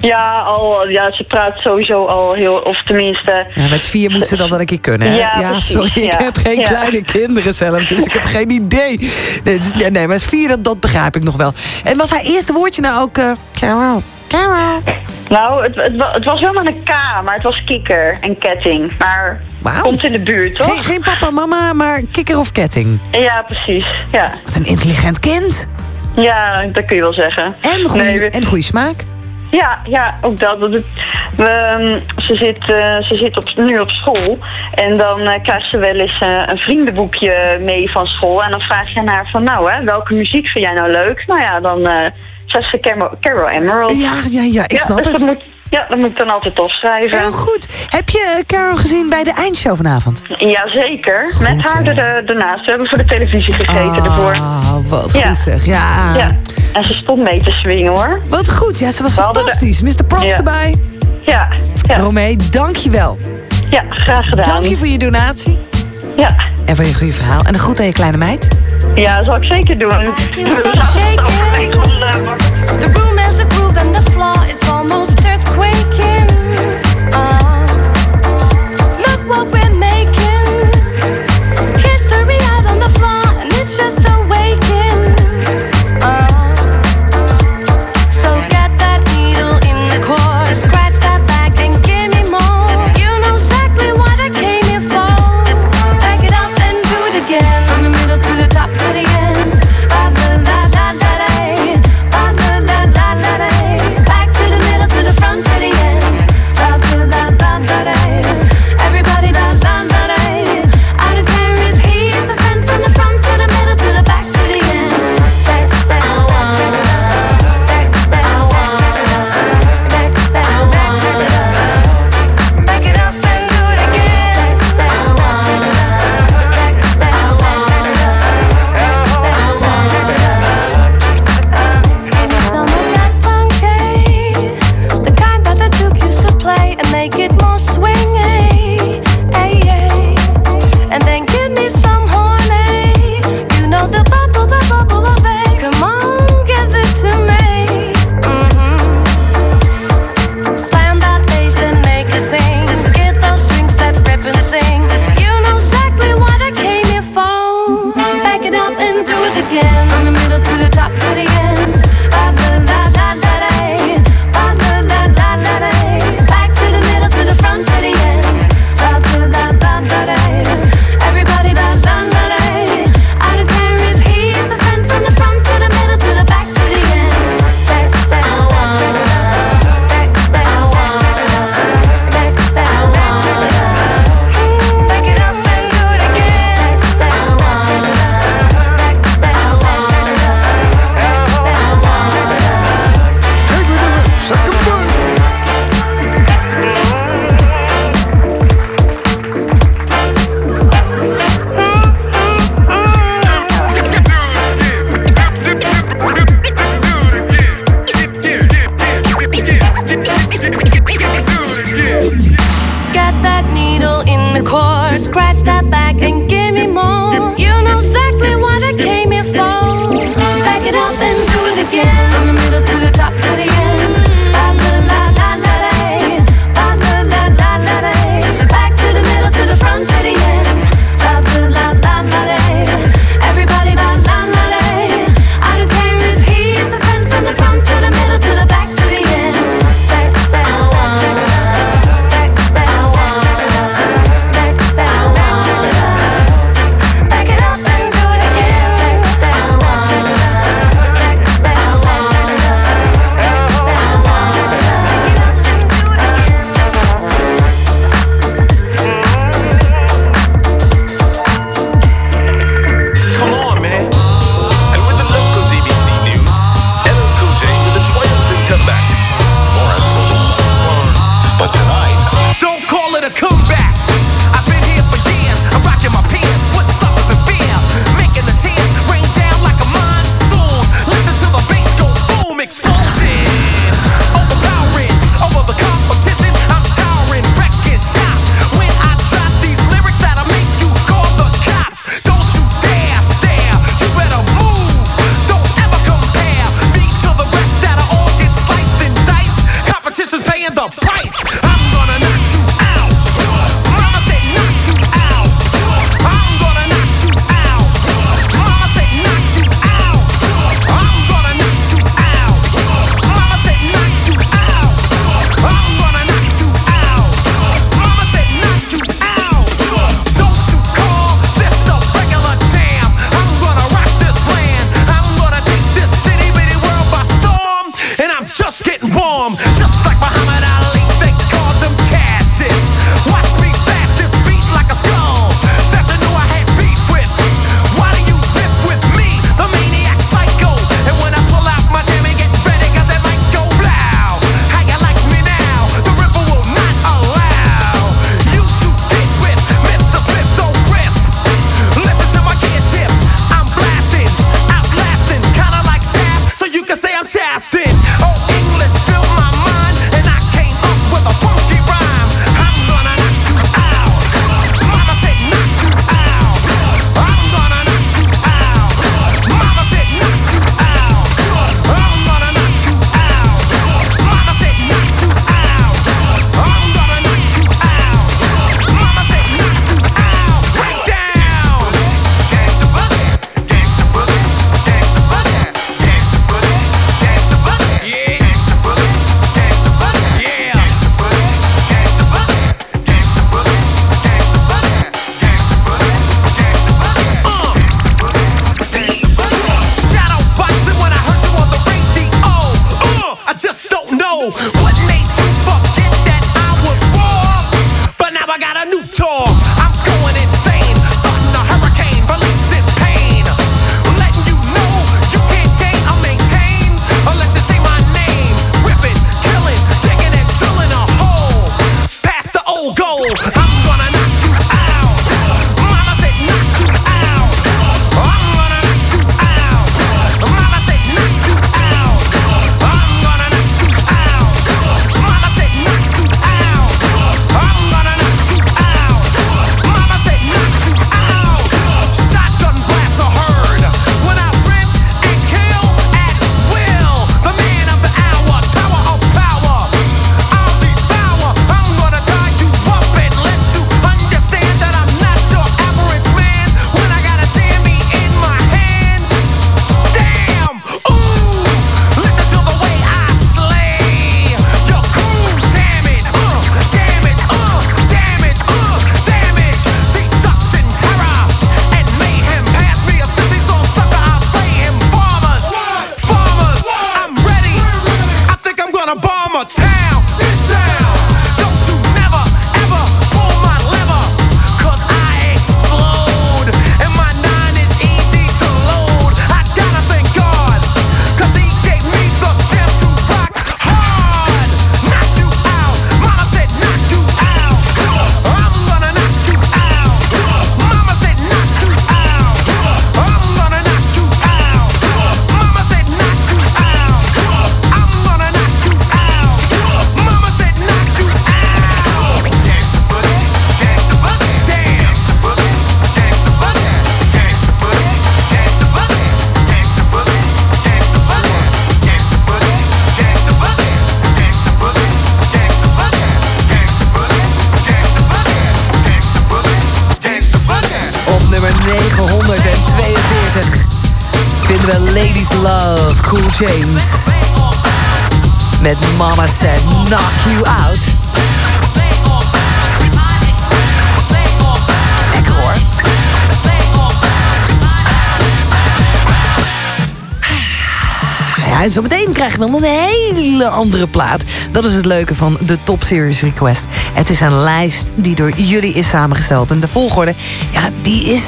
Ja, al, ja, ze praat sowieso al heel, of tenminste... Ja, met vier moet ze dat wel een keer kunnen. Hè? Ja, precies, sorry, ik heb geen Ja. kleine kinderen zelf, dus ik heb geen idee. Nee, nee, nee, maar vier, dat, dat begrijp ik nog wel. En was haar eerste woordje nou ook... eh Carol, Carol. Nou, het, het, het was wel met een K, maar het was kikker en ketting. Maar komt in de buurt, toch? Geen, geen papa, mama, maar kikker of ketting. Ja, precies. Ja. Wat een intelligent kind. Ja, dat kun je wel zeggen. En goede, Nee, we- goede smaak. Ja, ja, ook dat. dat we, ehm, ze zit, eh, ze zit op, nu op school en dan eh, krijgt ze wel eens eh, een vriendenboekje mee van school. En dan vraag je aan haar van, nou hè, welke muziek vind jij nou leuk? Nou ja, dan eh ze Carol, Emerald. Ja, ja, ja, ik snap dus het. Dat moet, ja, dat moet ik dan altijd opschrijven. Heel goed. Heb je eh, Carol gezien bij de eindshow vanavond? Jazeker, met haar er, ernaast. We hebben voor de televisie gezeten ervoor. Ah, wat Ja. goed zeg. Ja. Ja, en ze stond mee te swingen hoor. Wat goed. Ja, ze was We hadden de- fantastisch. Mr. Props erbij. Ja, ja. Romee, dank je wel. Ja, graag gedaan. Dank je voor je donatie. Ja. En voor je goede verhaal. En een goed aan je kleine meid. Ja, zal ik zeker doen. The room has a groove and the floor is almost earthquaking. En zometeen krijgen we dan een hele andere plaat. Dat is het leuke van de Top Series Request. Het is een lijst die door jullie is samengesteld. En de volgorde, ja, die is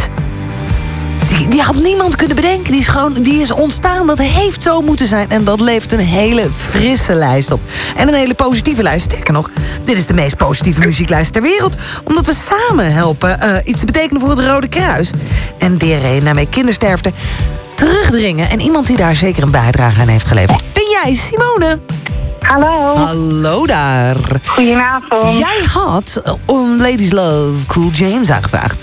die, had niemand kunnen bedenken. Die is gewoon die is ontstaan. Dat heeft zo moeten zijn. En dat levert een hele frisse lijst op. En een hele positieve lijst. Sterker nog, dit is de meest positieve muzieklijst ter wereld. Omdat we samen helpen eh, iets te betekenen voor het Rode Kruis. En DRE daarmee kindersterfte En iemand die daar zeker een bijdrage aan heeft geleverd. Ben jij, Simone? Hallo. Hallo daar. Goedenavond. Jij had eh, om Ladies Love Cool James aangevraagd.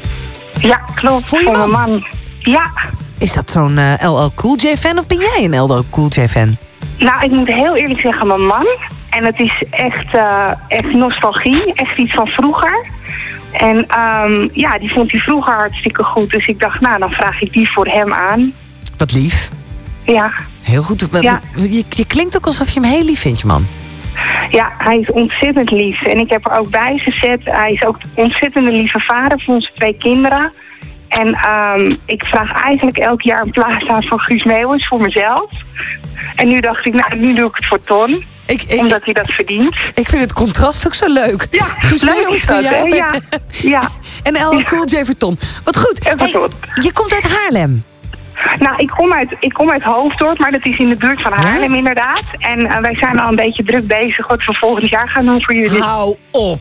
Ja, klopt. Voor je man? mijn man. Ja. Is dat zo'n eh, LL Cool J fan of ben jij een LL Cool J fan? Nou, ik moet heel eerlijk zeggen, mijn man. En het is echt, eh, echt nostalgie. Echt iets van vroeger. En ehm, ja, die vond hij vroeger hartstikke goed. Dus ik dacht, nou, dan vraag ik die voor hem aan. Wat lief. Ja. Heel goed. Ja. Je, je klinkt ook alsof je hem heel lief vindt, je man. Ja, hij is ontzettend lief. En ik heb er ook bij gezet. Hij is ook een ontzettende lieve vader voor onze twee kinderen. En ehm, ik vraag eigenlijk elk jaar een plaats aan voor Guus Meeuwis voor mezelf. En nu dacht ik, nou, nu doe ik het voor Ton. omdat hij dat verdient. Ik vind het contrast ook zo leuk. Ja, Guus leuk Meeuwis dat, jou. Ja. ja. En LL Cool J voor Ton. Wat goed. Hey, je komt uit Haarlem. Nou, ik kom, uit, ik kom uit Hoofddorp, maar dat is in de buurt van Haarlem inderdaad. En eh, wij zijn al een beetje druk bezig wat we volgend jaar gaan doen voor jullie. Hou op.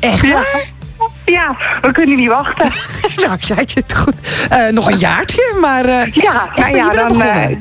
Echt ja. Ja, we kunnen niet wachten. nou, kijk je het goed. Eh, nog een jaartje, maar... eh, Ja, nou ja, dan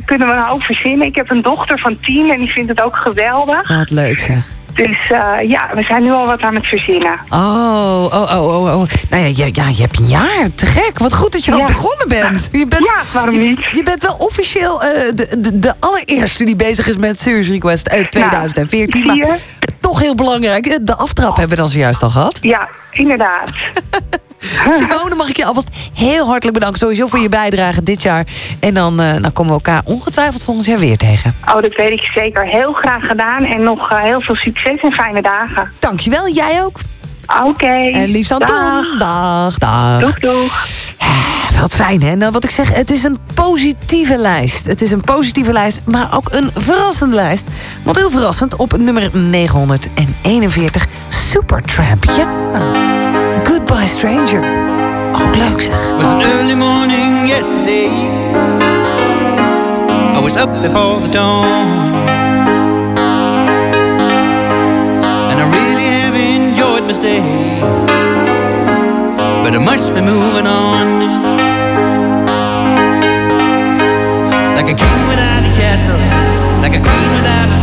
kunnen we een hoop verzinnen. Ik heb een dochter van tien en die vindt het ook geweldig. Wat leuk zeg. Dus eh, ja, we zijn nu al wat aan het verzinnen. Oh, oh, oh, oh, oh. Nou ja, je, ja, je hebt een jaar. Te gek. Wat goed dat je al Ja. begonnen bent. Je bent Ja, waarom niet? Je, je bent wel officieel eh, de, de, de allereerste die bezig is met Serious Request uit 2014. Nou, maar toch heel belangrijk. De aftrap hebben we dan zojuist al gehad. Ja, inderdaad. Simone, mag ik je alvast heel hartelijk bedanken. Sowieso voor je bijdrage dit jaar. En dan, eh, dan komen we elkaar ongetwijfeld volgend jaar weer tegen. Oh, dat weet ik zeker. Heel graag gedaan en nog eh, heel veel succes en fijne dagen. Dankjewel, jij ook. Oké. En liefst aan Ton. Dag, dag. Doeg, doeg. Wat fijn, hè? Nou, wat ik zeg, het is een positieve lijst. Het is een positieve lijst, maar ook een verrassende lijst. Want heel verrassend, op nummer 941, Supertramp. Ja. Goodbye Stranger. Ook leuk, zeg. was an early morning yesterday. I was up before the dawn. And I really have enjoyed my stay. But I must be moving on. Like a king without a castle, like a queen without a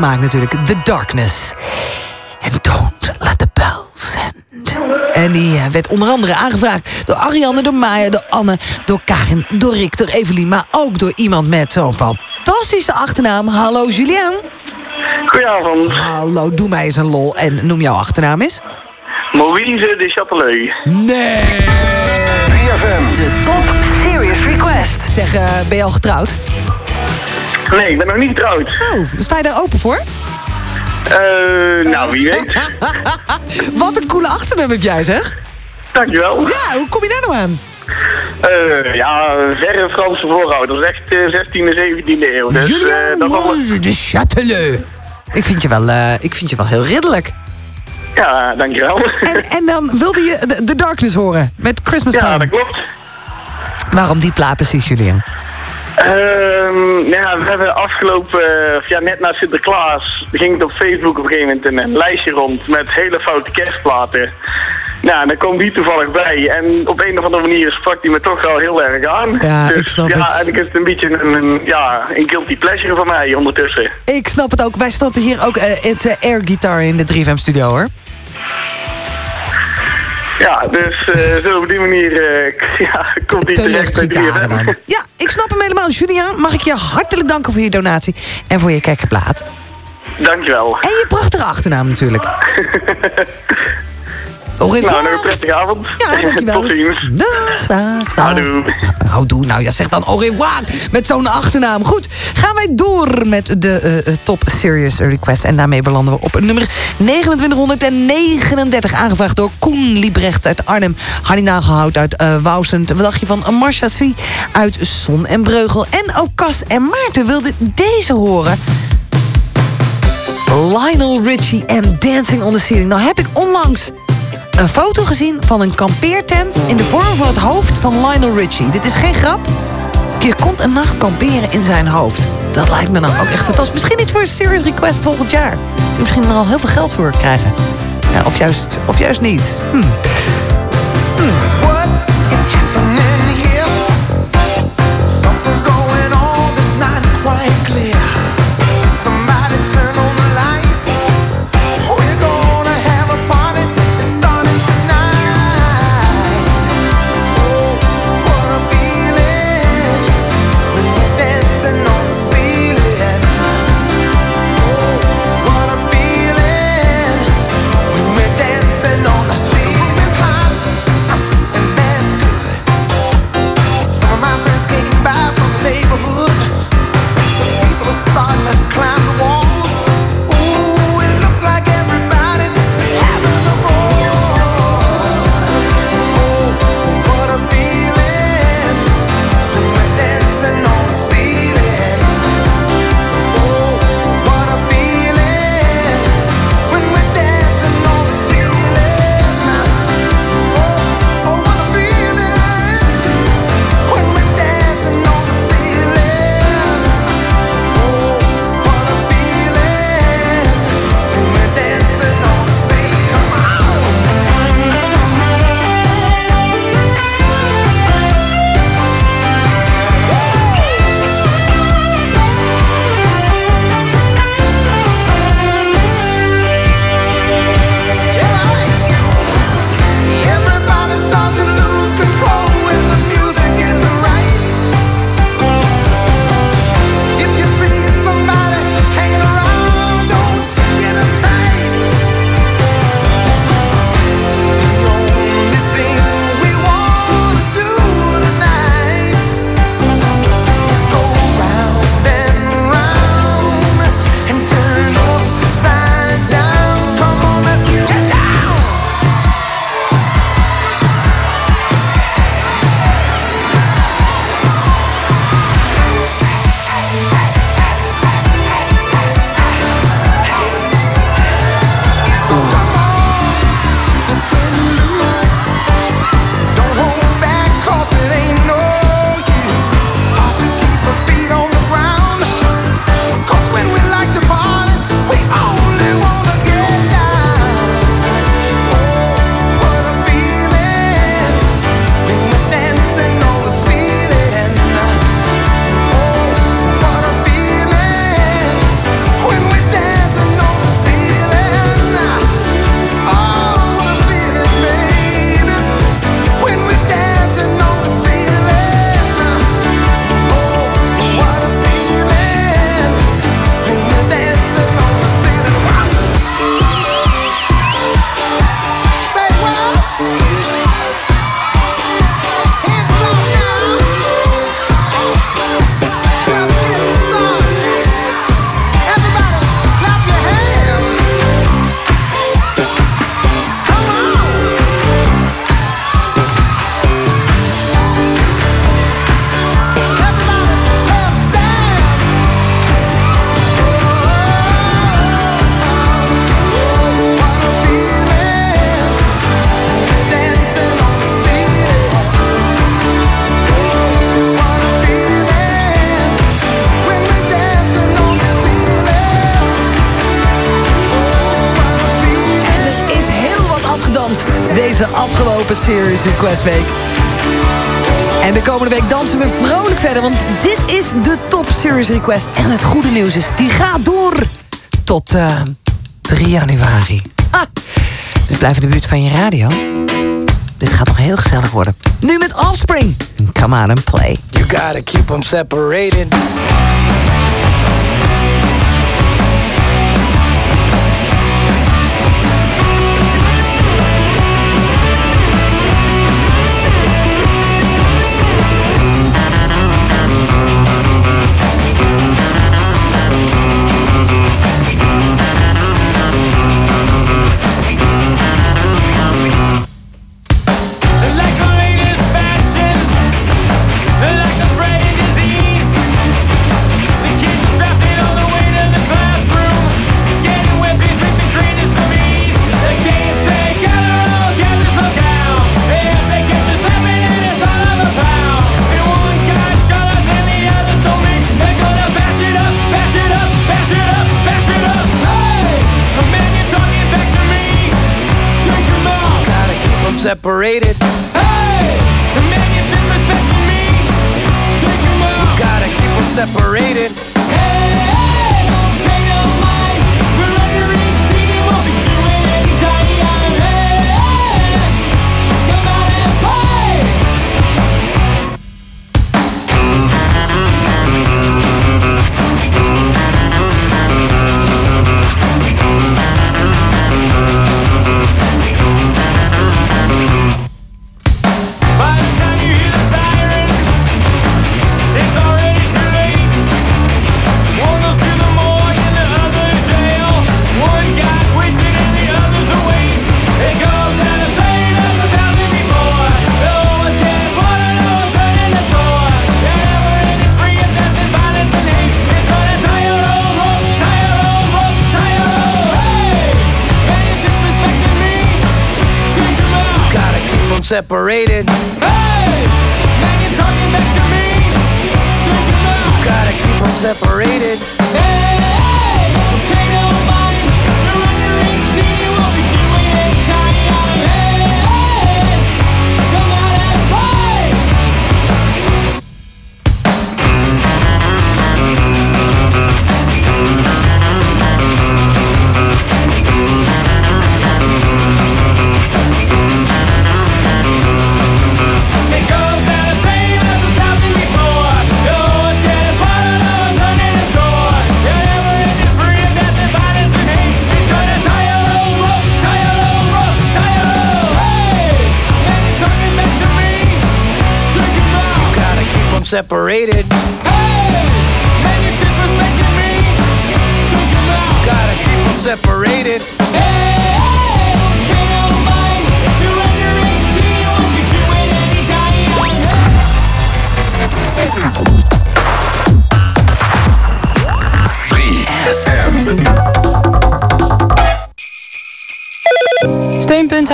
gemaakt natuurlijk. The Darkness. En Don't Let the Bells End. En die eh, werd onder andere aangevraagd door Ariane, door Maya, door Anne, door Karin, door Rick, door Evelien... maar ook door iemand met zo'n fantastische achternaam. Hallo Julien. Goedenavond. Hallo, doe mij eens een lol en noem jouw achternaam eens. Louise de Châtelet. Nee. 3FM. De Top Serious Request. Zeg, eh, ben je al getrouwd? Nee, ik ben nog niet getrouwd. Oh, sta je daar open voor? Eh, nou, wie weet. Wat een coole achternaam heb jij, zeg. Dankjewel. Ja, hoe kom je daar nou aan? Eh, ja, verre Franse voorouders. Echt eh, 16e, 17e eeuw. Dus, Julien eh, dat de Châtelet. Ik vind je wel, eh, ik vind je wel heel ridderlijk. Ja, dankjewel. En, en dan wilde je de, The Darkness horen met Christmas Time. Ja, dat klopt. Waarom die plaat precies, Julien? Ehm, ja, we hebben afgelopen, eh, of ja, net na Sinterklaas, ging het op Facebook op een gegeven moment een, een lijstje rond met hele foute kerstplaten. Nou, daar kwam die toevallig bij. En op een of andere manier sprak die me toch wel heel erg aan. Ja, dus, ik snap ja, het. eigenlijk is het een beetje een, een, ja, een guilty pleasure van mij ondertussen. Ik snap het ook. Wij standen hier ook eh, het eh, air guitar in de 3FM studio, hoor. Ja, dus eh, zo op die manier eh, ja, komt De terecht bij luchtgitaren 3FM. dan. Ja, ik snap hem helemaal. Julian, mag ik je hartelijk danken voor je donatie en voor je kekkerplaat. Dankjewel. En je prachtige achternaam natuurlijk. Revoir. Nou, een prettige avond. Ja, dankjewel. Tot ziens. Dag, dag, dag. Houdoe. Houdoe. Nou, ja, zeg dan au revoir met zo'n achternaam. Goed, gaan wij door met de eh, eh, top serious request. En daarmee belanden we op nummer 2939. Aangevraagd door Koen Liebrecht uit Arnhem. Hardy Nagelhout uit eh Wouwsend. Wat dacht je van Marcia Sui uit Son en Breugel. En ook Cas en Maarten wilden deze horen. Lionel Richie en Dancing on the Ceiling. Nou heb ik onlangs een foto gezien van een kampeertent... in de vorm van het hoofd van Lionel Richie. Dit is geen grap. Je komt een nacht kamperen in zijn hoofd. Dat lijkt me dan ook echt fantastisch. Misschien iets voor een serious request volgend jaar. Misschien er al heel veel geld voor krijgen. Ja, of, juist, of juist niet. Hm. Something's En de komende week dansen we vrolijk verder, want dit is de Top Series Request. En het goede nieuws is, die gaat door tot eh 3 januari. Ah, dus blijf in de buurt van je radio. Dit gaat nog heel gezellig worden. Nu met Offspring. Come on and play. You gotta keep them separated. Separated.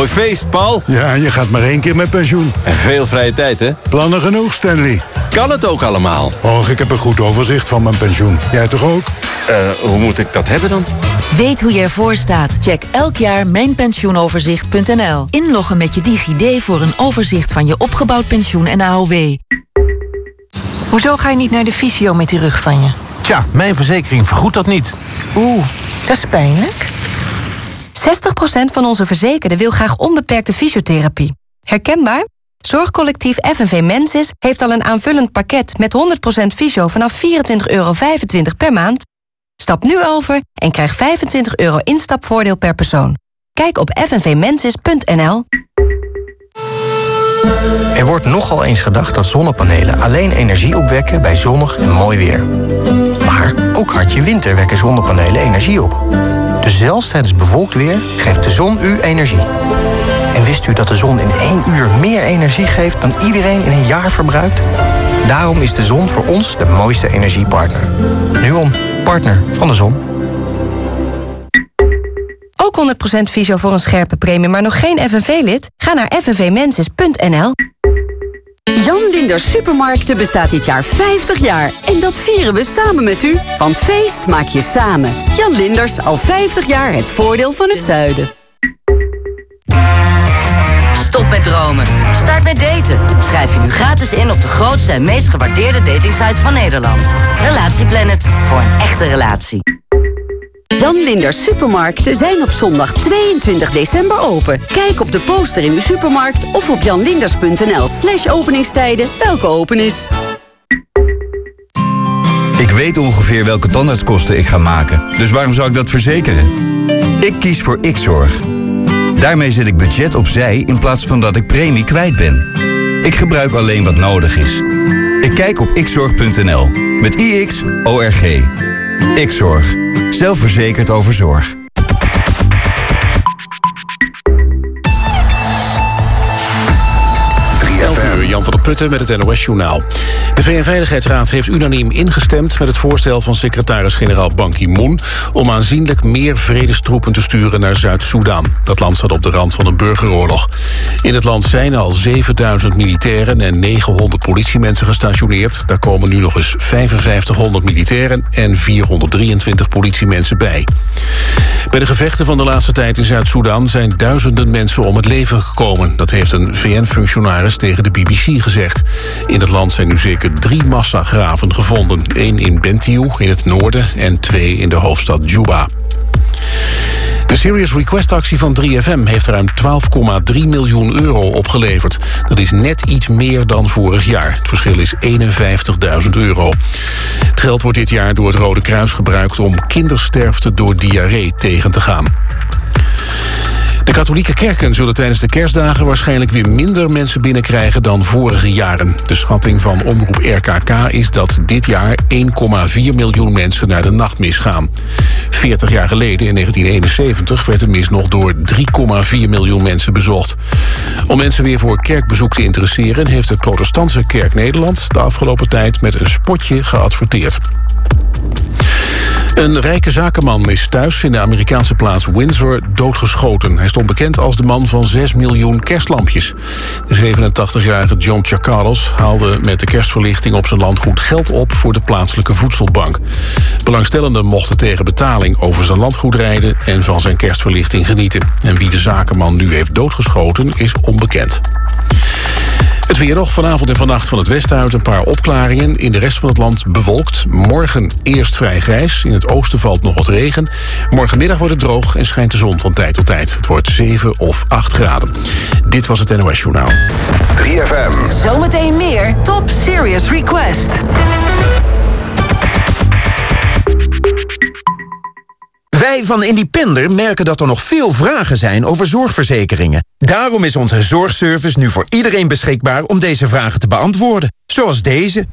Mooi feest, Paul. Ja, je gaat maar één keer met pensioen. En veel vrije tijd, hè? Plannen genoeg, Stanley. Kan het ook allemaal? Och, ik heb een goed overzicht van mijn pensioen. Jij toch ook? Eh, hoe moet ik dat hebben dan? Weet hoe je ervoor staat? Check elk jaar mijnpensioenoverzicht.nl. Inloggen met je DigiD voor een overzicht van je opgebouwd pensioen en AOW. Hoezo ga je niet naar de fysio met die rug van je? Tja, mijn verzekering vergoedt dat niet. Oeh, dat is pijnlijk. 60% van onze verzekerden wil graag onbeperkte fysiotherapie. Herkenbaar? Zorgcollectief FNV Mensis heeft al een aanvullend pakket met 100% fysio vanaf 24,25 euro per maand. Stap nu over en krijg 25 euro instapvoordeel per persoon. Kijk op fnvmensis.nl. Er wordt nogal eens gedacht dat zonnepanelen alleen energie opwekken bij zonnig en mooi weer. Maar ook hartje winter wekken zonnepanelen energie op. Zelfs tijdens bewolkt weer geeft de zon u energie. En wist u dat de zon in één uur meer energie geeft dan iedereen in een jaar verbruikt? Daarom is de zon voor ons de mooiste energiepartner. Nuon, partner van de zon. Ook 100% visio voor een scherpe premie, maar nog geen FNV-lid? Ga naar fnvmensis.nl. Jan Linders Supermarkten bestaat dit jaar 50 jaar. En dat vieren we samen met u. Want feest maak je samen. Jan Linders, al 50 jaar het voordeel van het zuiden. Stop met dromen. Start met daten. Schrijf je nu gratis in op de grootste en meest gewaardeerde datingsite van Nederland. Relatieplanet. Voor een echte relatie. Jan Linders Supermarkten zijn op zondag 22 december open. Kijk op de poster in uw supermarkt of op janlinders.nl slash openingstijden welke open is. Ik weet ongeveer welke tandartskosten ik ga maken, dus waarom zou ik dat verzekeren? Ik kies voor Xzorg. Daarmee zet ik budget opzij in plaats van dat ik premie kwijt ben. Ik gebruik alleen wat nodig is. Ik kijk op xzorg.nl met IX-ORG. Xzorg. Zelfverzekerd over zorg. Van Putten met het NOS-journaal. De VN-veiligheidsraad heeft unaniem ingestemd met het voorstel van secretaris-generaal Ban Ki-moon... om aanzienlijk meer vredestroepen te sturen naar Zuid-Soedan. Dat land staat op de rand van een burgeroorlog. In het land zijn al 7000 militairen en 900 politiemensen gestationeerd. Daar komen nu nog eens 5500 militairen en 423 politiemensen bij. Bij de gevechten van de laatste tijd in Zuid-Soedan... zijn duizenden mensen om het leven gekomen. Dat heeft een VN-functionaris tegen de BBC gezegd. In het land zijn nu zeker drie massagraven gevonden. Eén in Bentiu in het noorden en twee in de hoofdstad Juba. De Serious Request actie van 3FM heeft ruim 12,3 miljoen euro opgeleverd. Dat is net iets meer dan vorig jaar. Het verschil is 51.000 euro. Het geld wordt dit jaar door het Rode Kruis gebruikt om kindersterfte door diarree tegen te gaan. De katholieke kerken zullen tijdens de kerstdagen waarschijnlijk weer minder mensen binnenkrijgen dan vorige jaren. De schatting van omroep RKK is dat dit jaar 1,4 miljoen mensen naar de nachtmis gaan. 40 jaar geleden, in 1971, werd de mis nog door 3,4 miljoen mensen bezocht. Om mensen weer voor kerkbezoek te interesseren... heeft de protestantse kerk Nederland de afgelopen tijd met een spotje geadverteerd. Een rijke zakenman is thuis in de Amerikaanse plaats Windsor doodgeschoten. Hij stond bekend als de man van 6 miljoen kerstlampjes. De 87-jarige John Chacaros haalde met de kerstverlichting op zijn landgoed geld op voor de plaatselijke voedselbank. Belangstellenden mochten tegen betaling over zijn landgoed rijden en van zijn kerstverlichting genieten. En wie de zakenman nu heeft doodgeschoten is onbekend. Het weer nog vanavond en vannacht van het westen uit een paar opklaringen. In de rest van het land bewolkt. Morgen eerst vrij grijs. In het oosten valt nog wat regen. Morgenmiddag wordt het droog en schijnt de zon van tijd tot tijd. Het wordt 7 of 8 graden. Dit was het NOS Journaal. 3FM. Zometeen meer Top Serious Request. Wij van Independer merken dat er nog veel vragen zijn over zorgverzekeringen. Daarom is onze zorgservice nu voor iedereen beschikbaar om deze vragen te beantwoorden. Zoals deze.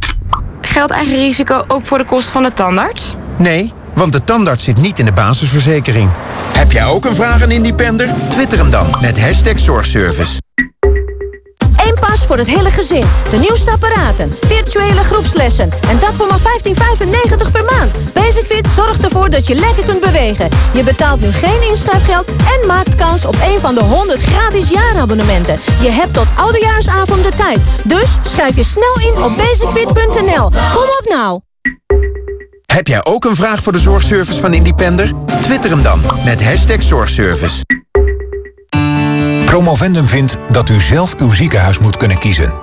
Geldt eigen risico ook voor de kost van de tandarts? Nee, want de tandarts zit niet in de basisverzekering. Heb jij ook een vraag aan Independer? Twitter hem dan met hashtag zorgservice. Voor het hele gezin. De nieuwste apparaten, virtuele groepslessen en dat voor maar 15,95 per maand. Basicfit zorgt ervoor dat je lekker kunt bewegen. Je betaalt nu geen inschrijfgeld en maakt kans op een van de 100 gratis jaarabonnementen. Je hebt tot oudejaarsavond de tijd. Dus schrijf je snel in op basicfit.nl. Kom op nou! Heb jij ook een vraag voor de zorgservice van Independer? Twitter hem dan met hashtag zorgservice. Promovendum vindt dat u zelf uw ziekenhuis moet kunnen kiezen.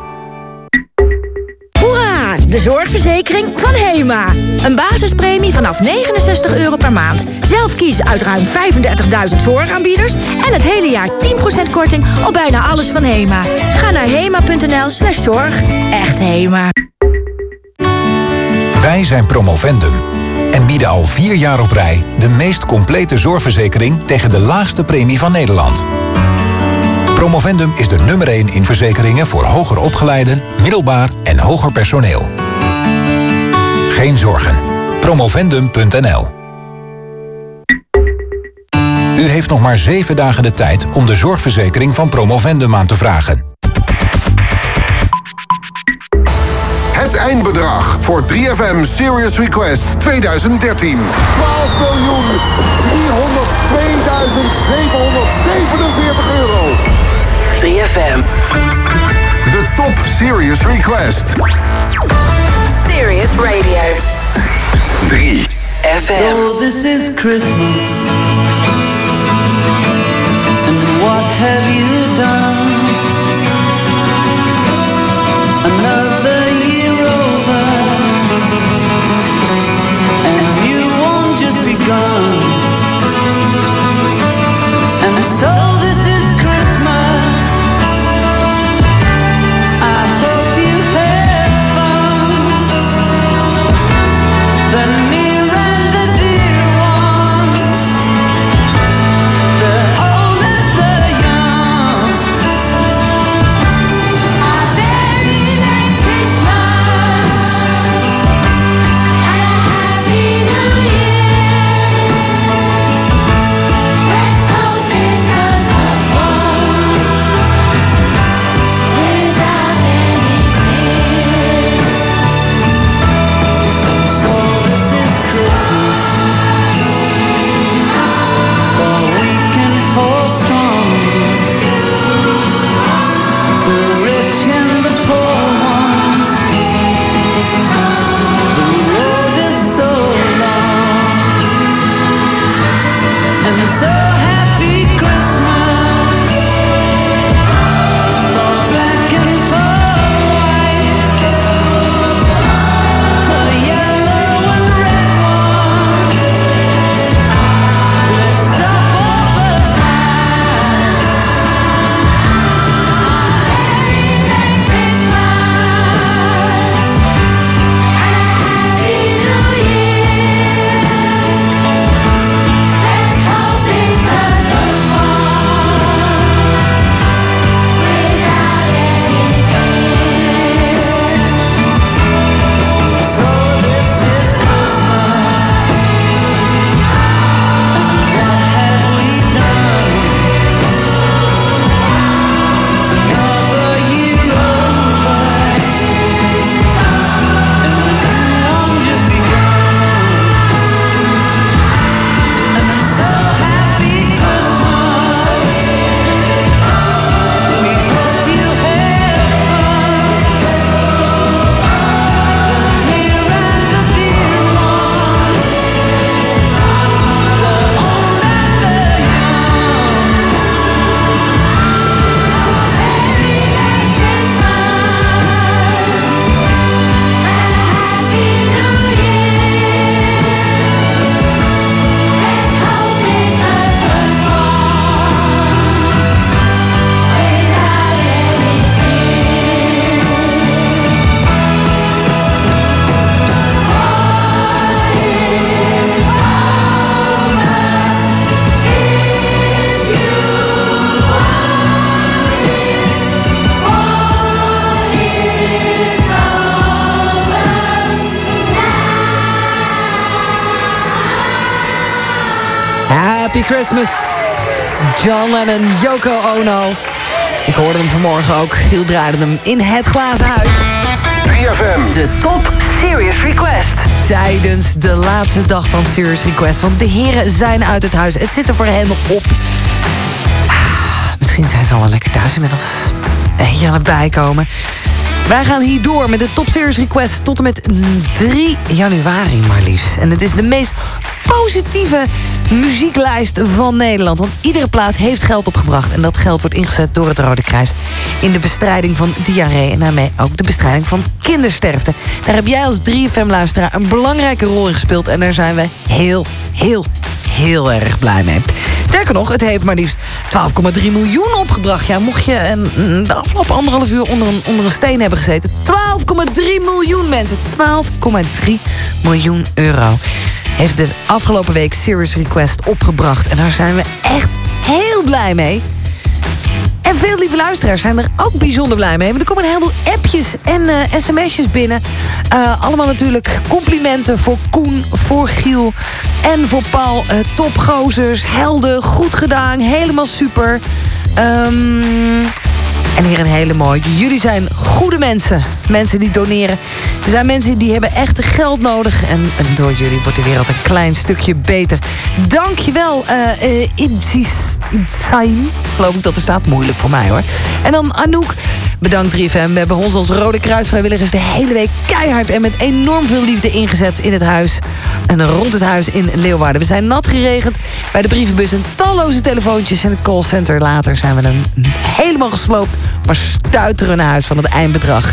Hoera! De zorgverzekering van HEMA. Een basispremie vanaf 69 euro per maand. Zelf kiezen uit ruim 35.000 zorgaanbieders. En het hele jaar 10% korting op bijna alles van HEMA. Ga naar hema.nl slash zorg. Echt HEMA. Wij zijn Promovendum en bieden al vier jaar op rij de meest complete zorgverzekering tegen de laagste premie van Nederland. Promovendum is de nummer 1 in verzekeringen voor hoger opgeleiden, middelbaar en hoger personeel. Geen zorgen. Promovendum.nl U heeft nog maar zeven dagen de tijd om de zorgverzekering van Promovendum aan te vragen. Het eindbedrag voor 3FM Serious Request 2013. 12 miljoen 302.747 euro. 3FM. De top Serious Request. Serious Radio. 3 FM. So this is Christmas. And what have you done? John Lennon, Yoko Ono. Ik hoorde hem vanmorgen ook. Giel draaide hem in het glazen huis. 3FM. De top Serious Request. Tijdens de laatste dag van Serious Request. Want de heren zijn uit het huis. Het zit er voor hen op. Ah, Misschien zijn ze al wel lekker thuis inmiddels. Een beetje aan het bijkomen. Wij gaan hier door met de Top Series Request tot en met 3 januari maar liefst. En het is de meest positieve muzieklijst van Nederland. Want iedere plaat heeft geld opgebracht. En dat geld wordt ingezet door het Rode Kruis... in de bestrijding van diarree en daarmee ook de bestrijding van kindersterfte. Daar heb jij als 3FM-luisteraar een belangrijke rol in gespeeld... en daar zijn we heel, heel, heel erg blij mee. Sterker nog, het heeft maar liefst 12,3 miljoen opgebracht. Ja, mocht je een, de afgelopen anderhalf uur onder een, onder een steen hebben gezeten... 12,3 miljoen mensen. 12,3 miljoen euro heeft de afgelopen week Serious Request opgebracht. En daar zijn we echt heel blij mee. En veel lieve luisteraars zijn er ook bijzonder blij mee. Want er komen een heleboel appjes en eh, sms'jes binnen. Eh, allemaal natuurlijk complimenten voor Koen, voor Giel en voor Paul. Eh topgozers, helden, goed gedaan, helemaal super. Ehm, en hier een hele mooie. Jullie zijn goede mensen. Mensen die doneren. Er zijn mensen die hebben echt geld nodig. En, door jullie wordt de wereld een klein stukje beter. Dankjewel, eh uh, Ibsaim. Geloof ik dat er staat. Moeilijk voor mij hoor. En dan Anouk. Bedankt 3FM. We hebben ons als Rode Kruis vrijwilligers de hele week keihard... en met enorm veel liefde ingezet in het huis. En rond het huis in Leeuwarden. We zijn nat geregend bij de brievenbus en talloze telefoontjes... en het callcenter. Later zijn we dan helemaal gesloopt... maar stuiteren naar huis van het eindbedrag.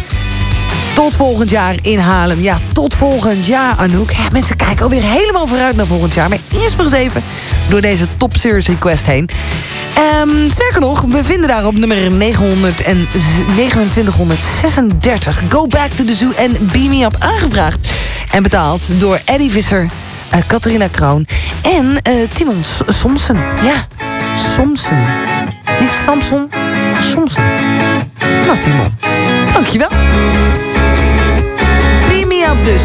Tot volgend jaar in. Ja, tot volgend jaar, Anouk. Ja, mensen kijken alweer helemaal vooruit naar volgend jaar. Maar eerst maar eens even door deze Top Series Request heen. Ehm, sterker nog, we vinden daar op nummer 900 en 2936... Go Back to the Zoo en Beam Me Up aangevraagd. En betaald door Eddie Visser, uh, Catharina Kroon en uh, Timon Somsen. Ja, Somsen. Niet Samson, maar Somsen. Nou, Timon, dankjewel. Beam Me Up dus.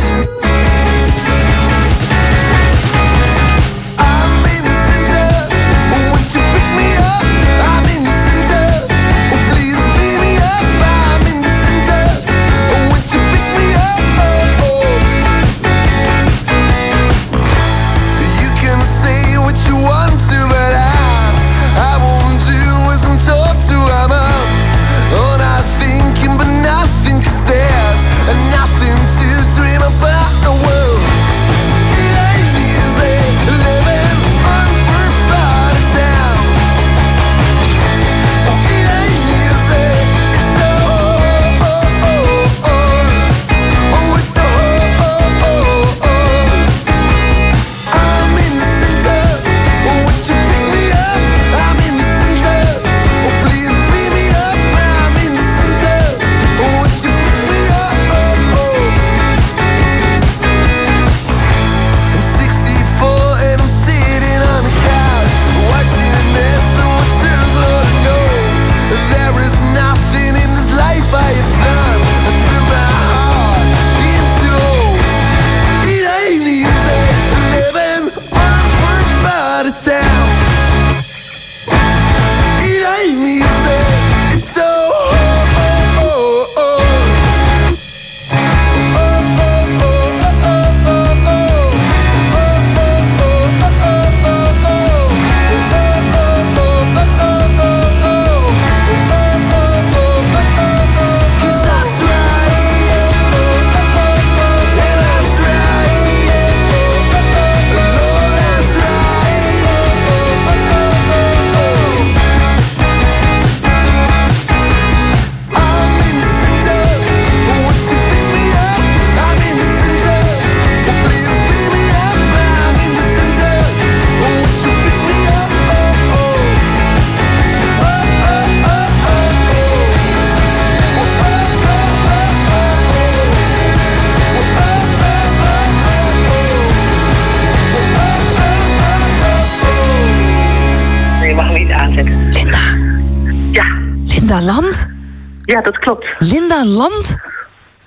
Dat klopt. Linda Land?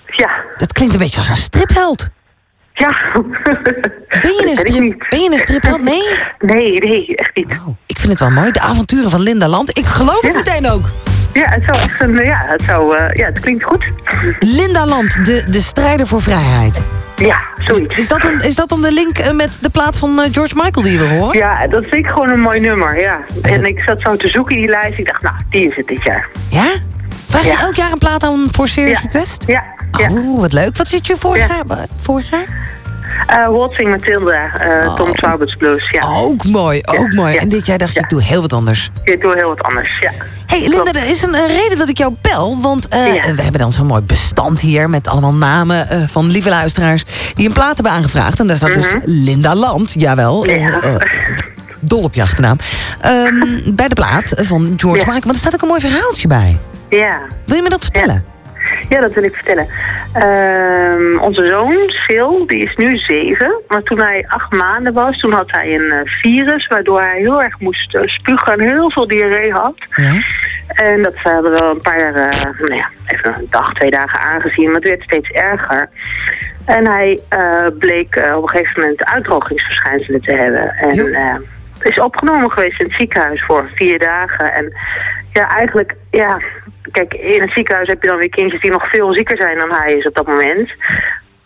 Ja. Dat klinkt een beetje als een stripheld. Ja. Ben je een, strip, ben je een stripheld? Nee? Nee, nee, echt niet. Ik vind het wel mooi, de avonturen van Linda Land. Ik geloof het meteen ook. Ja, het zou echt een, ja, het zou, eh, ja, het klinkt goed. Linda Land, de, de strijder voor vrijheid. Ja, zoiets. Is dat, een, is dat dan de link eh, met de plaat van eh, George Michael die we horen? Ja, dat vind ik gewoon een mooi nummer, ja. En ik zat zo te zoeken in die lijst. Ik dacht, nou, die is het dit jaar. Ja? Vraag je elk jaar een plaat aan voor Serious Request? Ja. Oh, wat leuk. Wat zit je vorig jaar? Vorig jaar? Eh Waltzing Matilda, eh Tom Taubert's Blues, ja. Ook mooi, ook mooi. En dit jaar dacht je, ik doe heel wat anders. Ik doe heel wat anders, ja. hey, Linda, er is een, een reden dat ik jou bel. Want eh, we hebben dan zo'n mooi bestand hier... met allemaal namen van lieve luisteraars... die een plaat hebben aangevraagd. En daar staat dus Linda Land, jawel. eh, eh, dol op je achternaam. Ehm, bij de plaat van George Michael. Maar er staat ook een mooi verhaaltje bij. Ja. Wil je me dat vertellen? Ja, dat wil ik vertellen. Ehm, onze zoon, Sil, die is nu zeven. Maar toen hij acht maanden was, toen had hij een eh, virus... waardoor hij heel erg moest eh, spugen en heel veel diarree had. En dat hadden we een paar, eh, nou ja, even een dag, twee dagen aangezien, maar het werd steeds erger. En hij eh, bleek eh, op een gegeven moment uitdrogingsverschijnselen te hebben. En eh, is opgenomen geweest in het ziekenhuis voor vier dagen. En ja, eigenlijk, ja, kijk, in het ziekenhuis heb je dan weer kindjes die nog veel zieker zijn dan hij is op dat moment.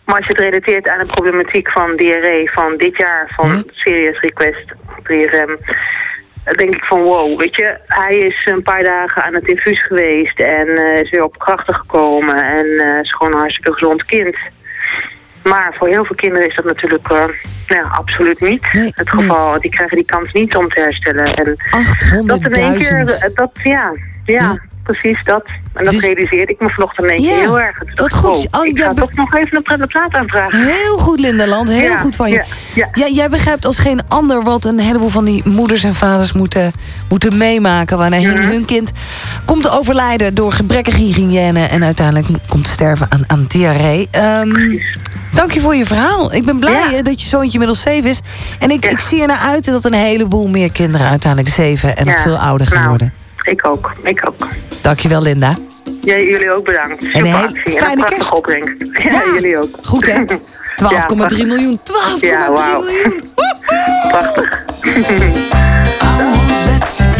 Maar als je het relateert aan de problematiek van diarree van dit jaar, van Serious Request 3FM, dan denk ik van wow, weet je, hij is een paar dagen aan het infuus geweest en eh, is weer op krachten gekomen en eh, is gewoon een hartstikke gezond kind. Maar voor heel veel kinderen is dat natuurlijk eh, ja, absoluut niet het geval. Die krijgen die kans niet om te herstellen. En dat in één keer, dat, ja, ja, precies dat. En dat realiseerde ik me vanochtend in één Ja, heel erg. Toen wat goed. ik ga be- toch nog even een plaat aanvragen. Heel goed, Lindeland. Heel Ja, goed van je. ja, ja. Jij begrijpt als geen ander wat een heleboel van die moeders en vaders moeten, moeten meemaken. Wanneer hun- hun kind komt te overlijden door gebrekkige hygiëne... en uiteindelijk komt te sterven aan, aan diarree. Ehm, dank je voor je verhaal. Ik ben blij dat je zoontje inmiddels zeven is. En ik, ik zie er naar uit dat een heleboel meer kinderen uiteindelijk zeven... en nog veel ouder gaan nou, worden. Ik ook, ik ook. Dank je wel, Linda. Ja, jullie ook bedankt. Super een hele actie. En fijne een prachtige kerst. opbrengst. Ja, jullie ook. Goed, hè? 12,3 miljoen. 12,3 Ja, wauw. miljoen. Prachtig.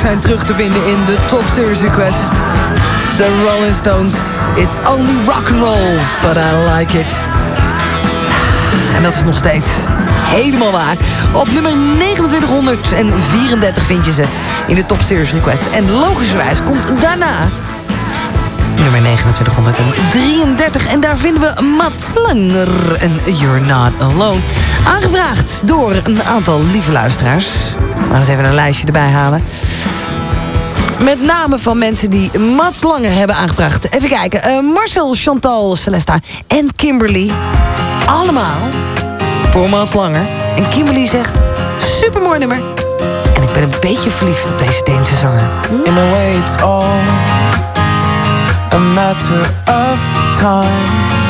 zijn terug te vinden in de Top Series Request. The Rolling Stones, It's Only Rock and Roll, but I Like It. En dat is nog steeds helemaal waar. Op nummer 2934 vind je ze in de Top Series Request. En logischerwijs komt daarna nummer 2933. En daar vinden we Matlanger en You're Not Alone. Aangevraagd door een aantal lieve luisteraars. We eens even een lijstje erbij halen. Met name van mensen die Mats Langer hebben aangevraagd. Even kijken. Eh, Marcel, Chantal, Celesta en Kimberly. Allemaal voor Mats Langer. En Kimberly zegt, supermooi nummer. En ik ben een beetje verliefd op deze Deense zanger. In a way it's all a matter of time.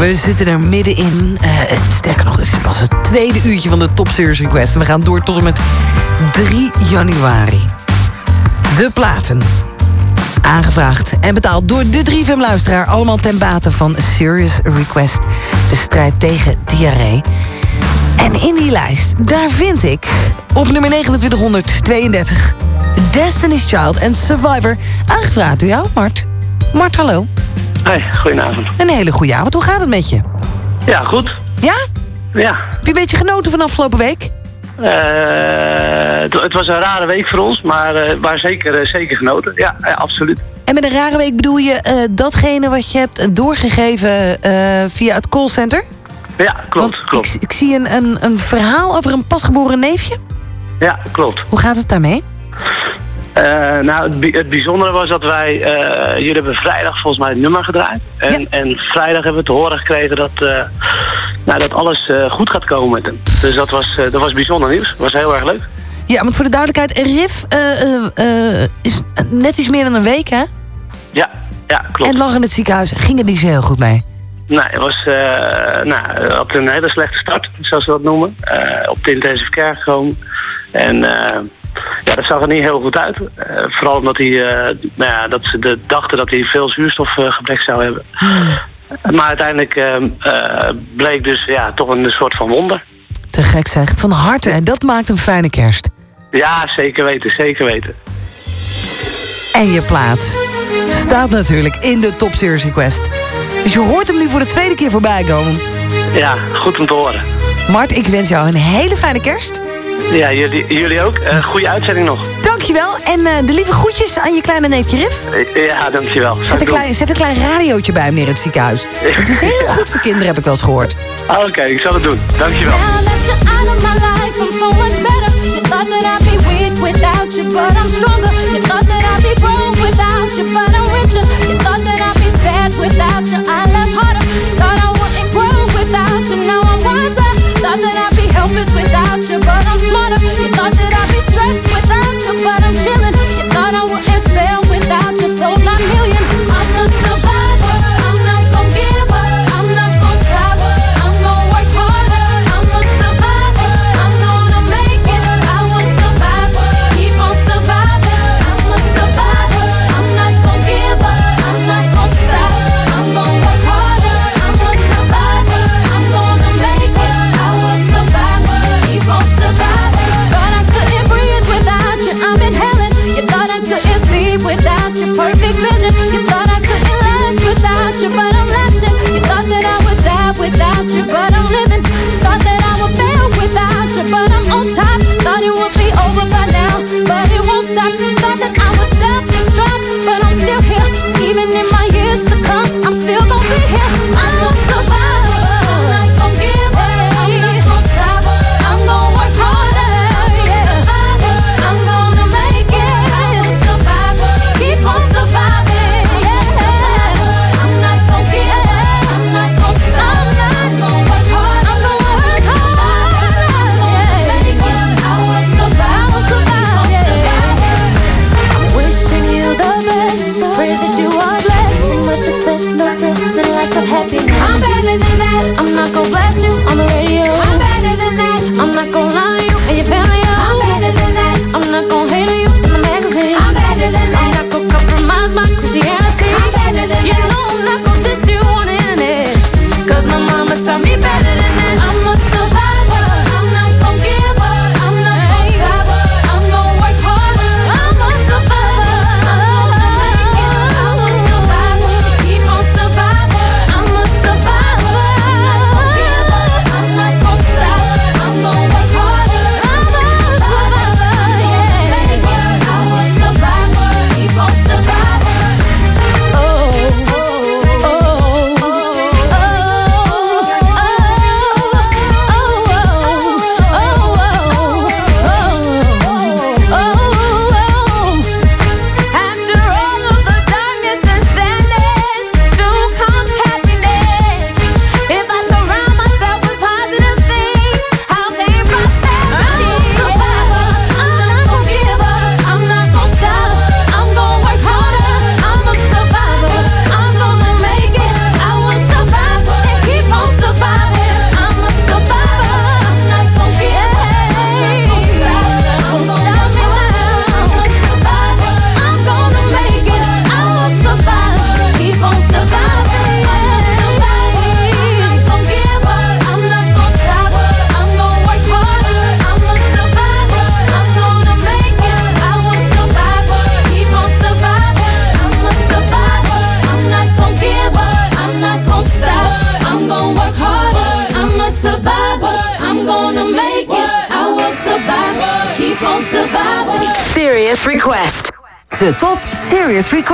We zitten er middenin. Eh, sterker nog, het is pas het tweede uurtje van de Top Series Request. En we gaan door tot en met 3 januari. De platen. Aangevraagd en betaald door de 3FM-luisteraar. Allemaal ten bate van Serious Request. De strijd tegen diarree. En in die lijst, daar vind ik op nummer 2932... Destiny's Child en Survivor. Aangevraagd door jou, Mart. Mart, hallo. Hey, goedenavond. Een hele goede avond. Hoe gaat het met je? Ja, goed. Ja? Ja. Heb je een beetje genoten van afgelopen week? Eh, het, het was een rare week voor ons, maar, maar zeker, eh, zeker genoten. Ja, ja, absoluut. En met een rare week bedoel je datgene wat je hebt doorgegeven via het callcenter? Ja, klopt, klopt. Ik, ik zie een, een, een verhaal over een pasgeboren neefje. Ja, klopt. Hoe gaat het daarmee? Eh, nou, het, bi- het bijzondere was dat wij... eh, jullie hebben vrijdag volgens mij het nummer gedraaid. En, en vrijdag hebben we te horen gekregen dat, eh, nou, dat alles goed gaat komen met hem. Dus dat was, dat was bijzonder nieuws. Dat was heel erg leuk. Ja, want voor de duidelijkheid, Rif eh, is net iets meer dan een week, hè? Ja, ja, klopt. En lag in het ziekenhuis. Ging het niet zo heel goed mee? Nee, het was, nou, had een hele slechte start, zoals we dat noemen. Op de intensive care gekomen. En eh, ja, dat zag er niet heel goed uit. Eh, vooral omdat hij, eh, nou ja, dat ze de, dachten dat hij veel zuurstofgebrek zou hebben. Hmm. Maar uiteindelijk eh, bleek dus ja, toch een soort van wonder. Te gek zeg. Van harte. En dat maakt een fijne kerst. Ja, zeker weten. Zeker weten. En je plaat staat natuurlijk in de Top Series Request. Dus je hoort hem nu voor de tweede keer voorbij komen. Ja, goed om te horen. Mart, ik wens jou een hele fijne kerst. Ja, jullie, jullie ook. Eh, goede uitzending nog. Dankjewel. En eh, de lieve groetjes aan je kleine neefje Riff. Eh, ja, dankjewel. Zet een, klein, zet een klein radiootje bij meneer in het ziekenhuis. Het is heel goed voor kinderen, heb ik wel eens gehoord. Ah, oké, ik zal het doen. Dankjewel. Without you, but I'm richer. You thought that I'd be without you.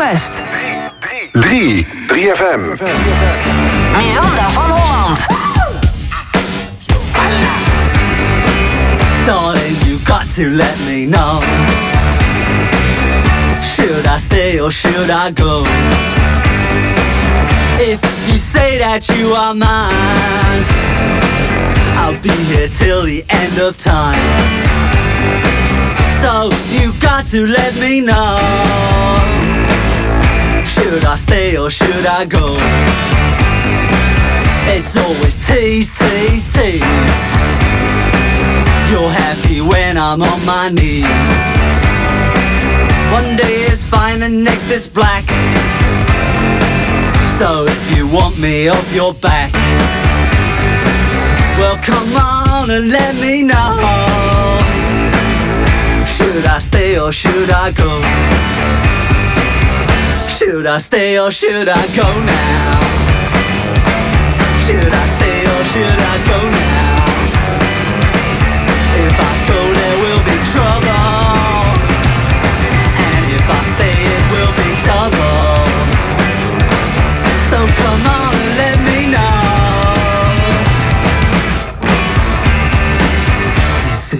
West. 3. 3 FM. Miranda van Holland. Darling, you got to let me know. Should I stay or should I go? If you say that you are mine, I'll be here till the end of time. So you got to let me know. Should I stay or should I go? It's always tease, tease, tease. You're happy when I'm on my knees. One day is fine and next is black. So if you want me off your back Well come on and let me know. Should I stay or should I go? Should I stay or should I go now? Should I stay or should I go now? If I go, there will be trouble. And if I stay, it will be double. So come on.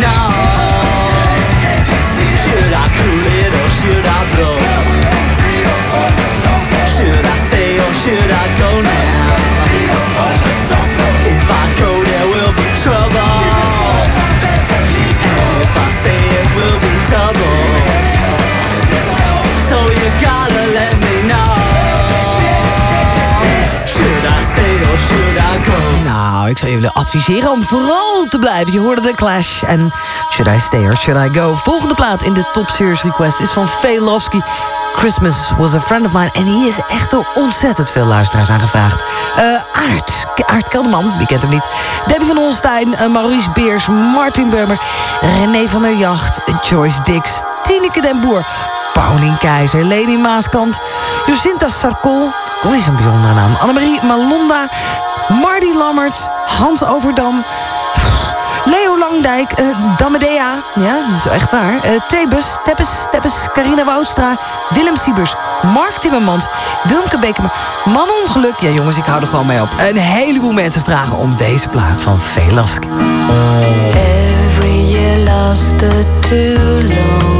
Let ik zou jullie adviseren om vooral te blijven. Je hoorde de Clash en Should I Stay or Should I Go? Volgende plaat in de Top Series Request is van Velofsky. Christmas was a friend of mine. En hier is echt door ontzettend veel luisteraars aangevraagd. Eh Aart, Aart Kelderman, wie kent hem niet. Debbie van Holstein, eh, Maurice Beers, Martin Burmer... René van der Jacht, Joyce Dix, Tineke den Boer... Paulien Keizer, Leni Maaskant, Jacinta Sarkol... Hoe is een bijzondere naam? Annemarie Malonda, Marty Lammerts, Hans Overdam... Leo Langdijk, eh Damedea, ja, is echt waar. eh Tebus, Teppes, Teppes, Carina Woudstra, Willem Siebers, Mark Timmermans, Wilmke Bekemer, Manon Geluk. Ja jongens, ik hou er gewoon mee op. Een heleboel mensen vragen om deze plaat van Velasquez. Every year too long.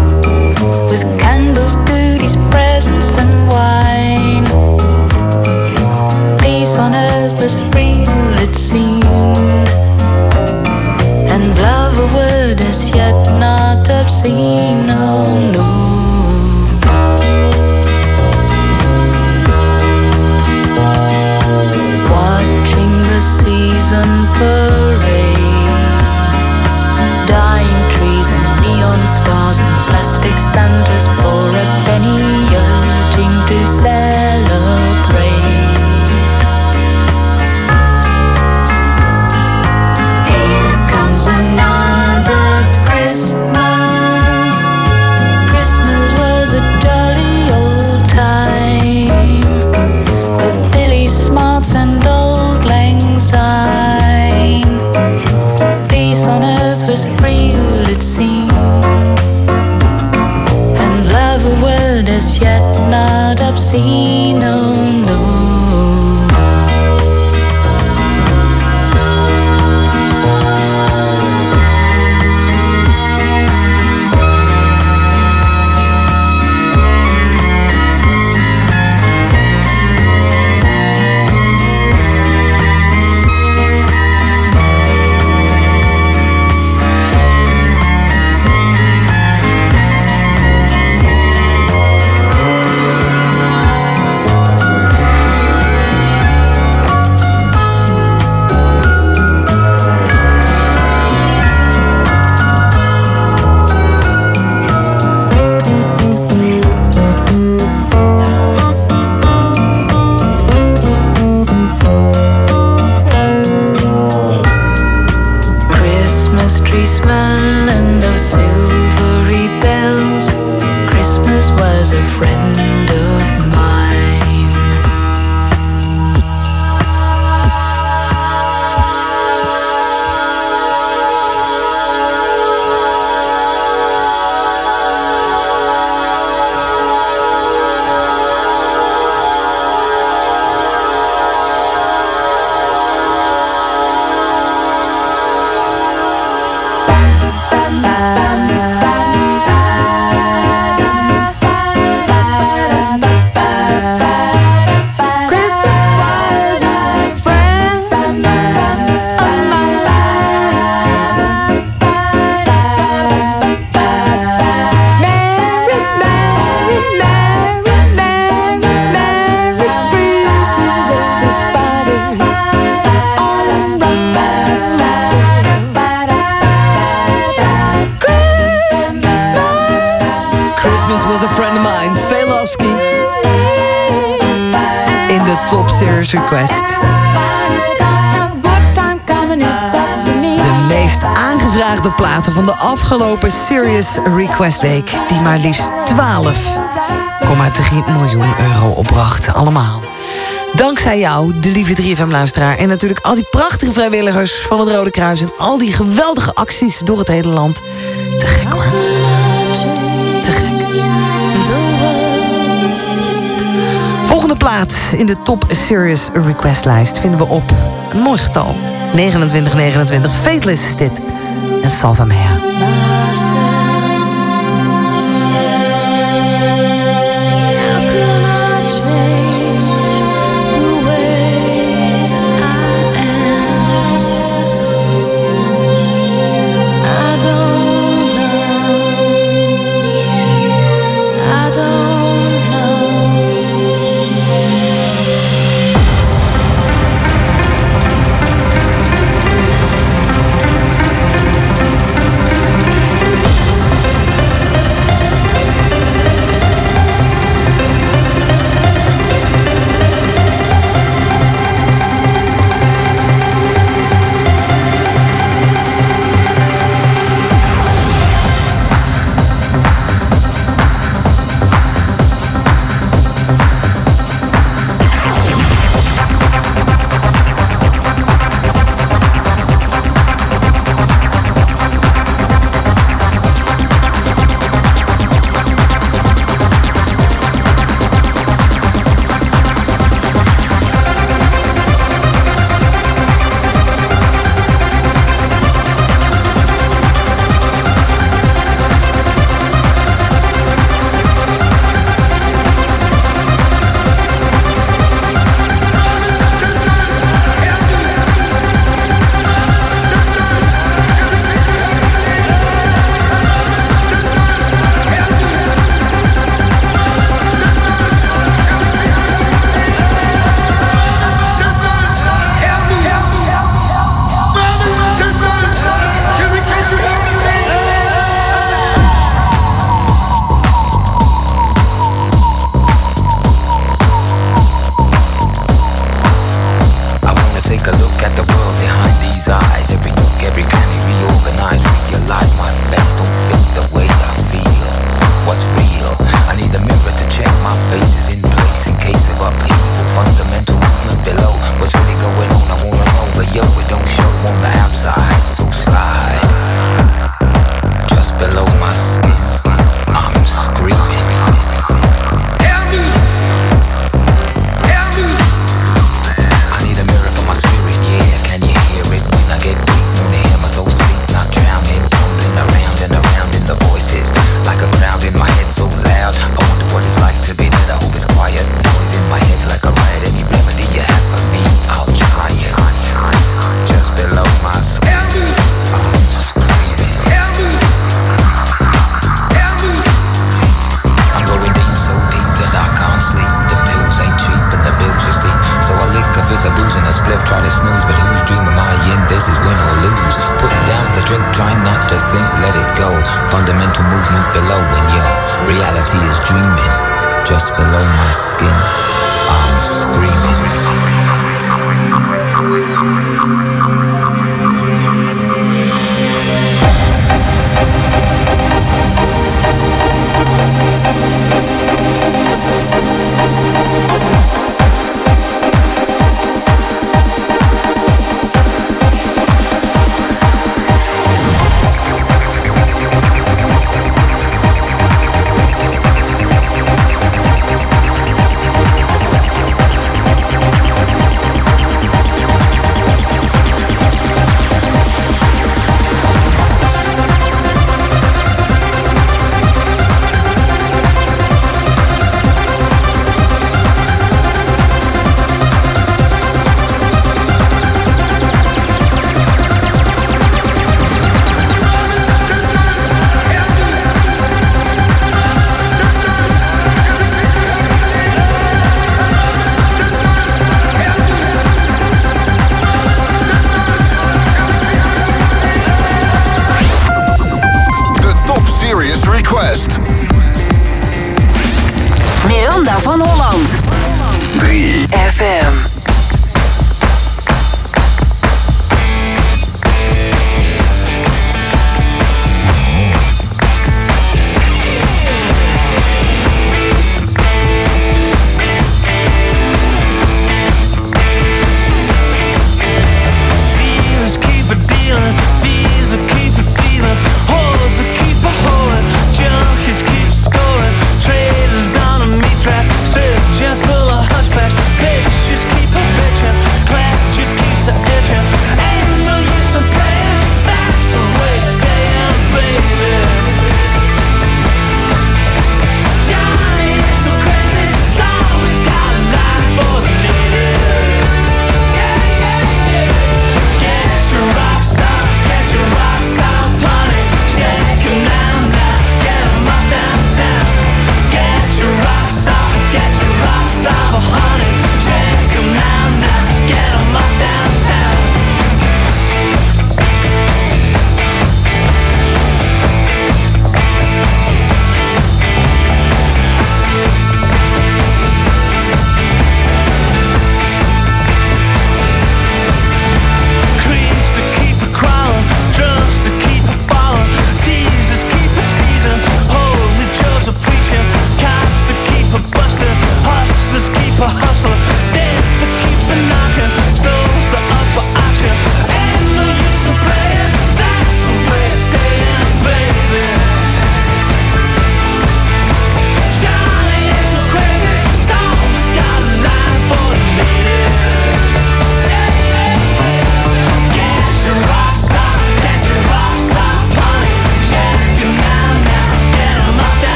Was real, it seemed. And love a word as yet not obscene, oh no. Watching the season parade Dying trees and neon stars and plastic Santas for a penny urging to celebrate not Request Week, die maar liefst 12,3 miljoen euro opbracht. Allemaal. Dankzij jou, de lieve 3FM-luisteraar. En natuurlijk al die prachtige vrijwilligers van het Rode Kruis. En al die geweldige acties door het hele land. Te gek hoor. Te gek. Volgende plaats in de top Serious Request lijst vinden we op een mooi getal. 2929, Fateless is dit. En Salva Mea.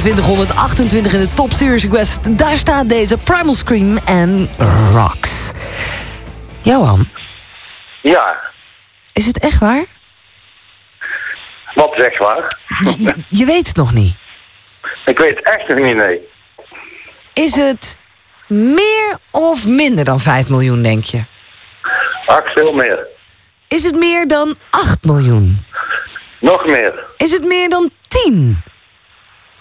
2928 in de Top Series Request. Daar staat deze Primal Scream en Rocks. Johan, Ja, is het echt waar? wat zeg maar. Je weet het nog niet. Ik weet het echt nog niet, nee. Is het meer of minder dan 5 miljoen, denk je? Ach, veel meer. Is het meer dan 8 miljoen? Nog meer. Is het meer dan 10?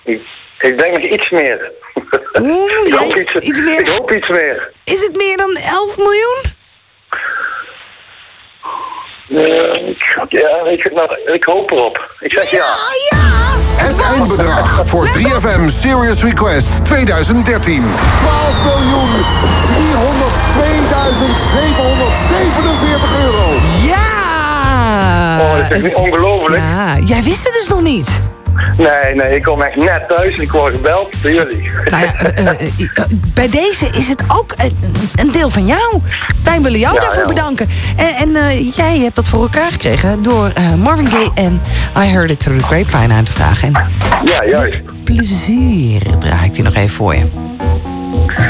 Ik, ik denk nog iets meer. Oeh, ik, hoop iets, iets meer? ik hoop iets meer. Is het meer dan 11 miljoen? Eh, ik, ja, ik, nou, ik hoop erop. Ik zeg ja. Het eindbedrag voor 3FM Serious Request 2013. 12 miljoen 302.747 euro. Ja! Oh, dat is echt ongelooflijk. Ja, jij wist het dus nog niet. Nee, nee, ik kom echt net thuis en ik word gebeld door jullie. Nou ja, eh, eh, eh, bij deze is het ook een, deel van jou. Wij willen jou Ja, daarvoor ja. bedanken. En, en jij hebt dat voor elkaar gekregen door Marvin Gaye en I Heard It Through the Grapevine aan te vragen. En Ja, juist. plezier draai ik die nog even voor je.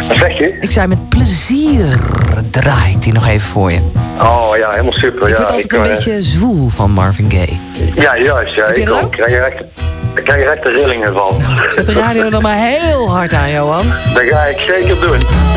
Wat zeg je? Ik zei met plezier draai ik die nog even voor je. Oh ja, helemaal super. Ik ja, word altijd een eh, beetje zwoel van Marvin Gaye. Ja, juist. Ja, ik, ook? krijg je krijg je de rillingen van. Nou, zet de radio dan maar heel hard aan, Johan. Dat ga ik zeker doen.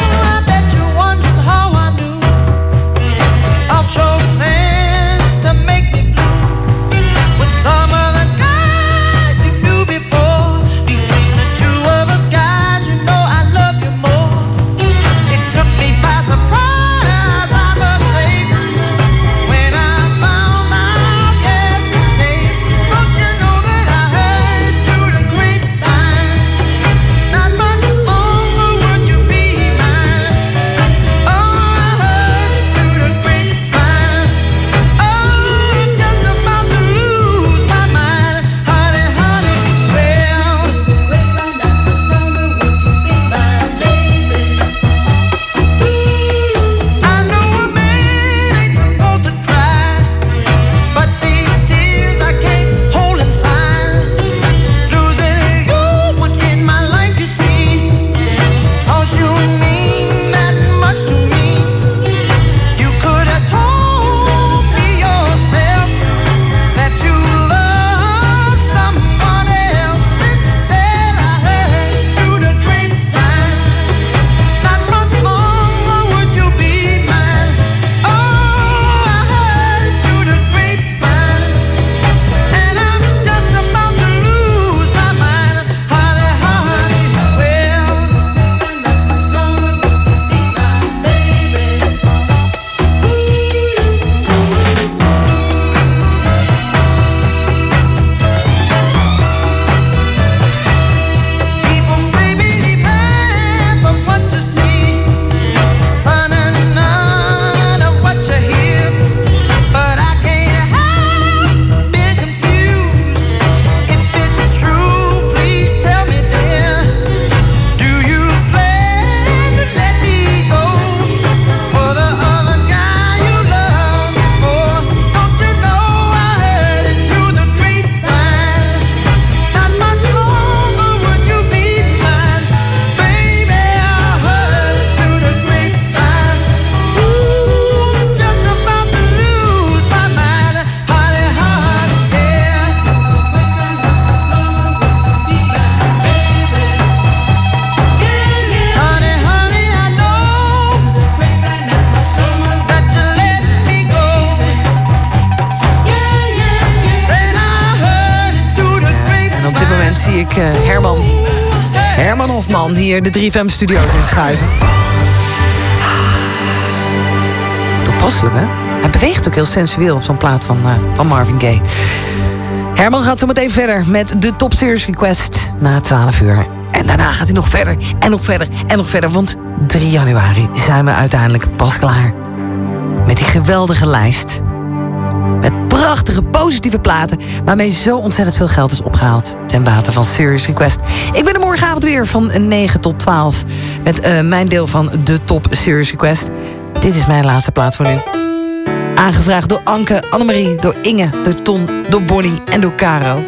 de 3FM-studio's inschuiven. Toepasselijk, hè? Hij beweegt ook heel sensueel op zo'n plaat van, eh, van Marvin Gaye. Herman gaat zo meteen verder met de Top Series Request na 12 uur. En daarna gaat hij nog verder en nog verder en nog verder. Want 3 januari zijn we uiteindelijk pas klaar met die geweldige lijst prachtige, positieve platen... waarmee zo ontzettend veel geld is opgehaald ten bate van Serious Request. Ik ben er morgenavond weer van 9 tot 12... met eh, mijn deel van de top Serious Request. Dit is mijn laatste plaat voor nu. Aangevraagd door Anke, Annemarie, door Inge, door Ton, door Bonnie en door Caro.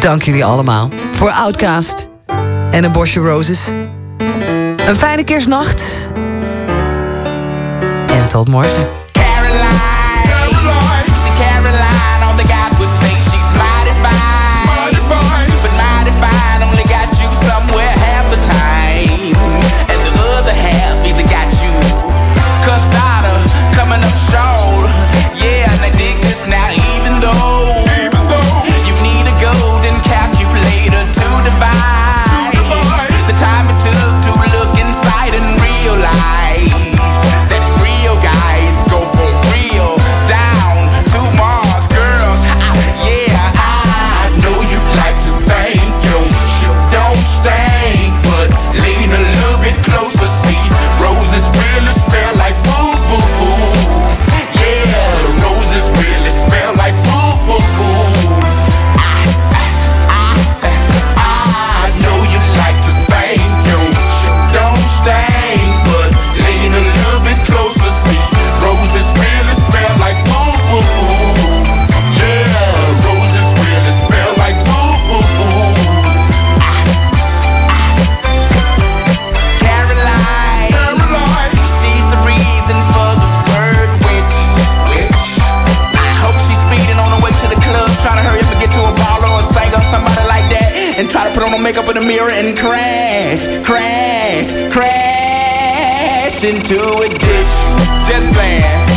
Dank jullie allemaal voor Outcast en een bosje roses. Een fijne kerstnacht. En tot morgen. mirror and crash, crash, crash into a ditch. Just playing.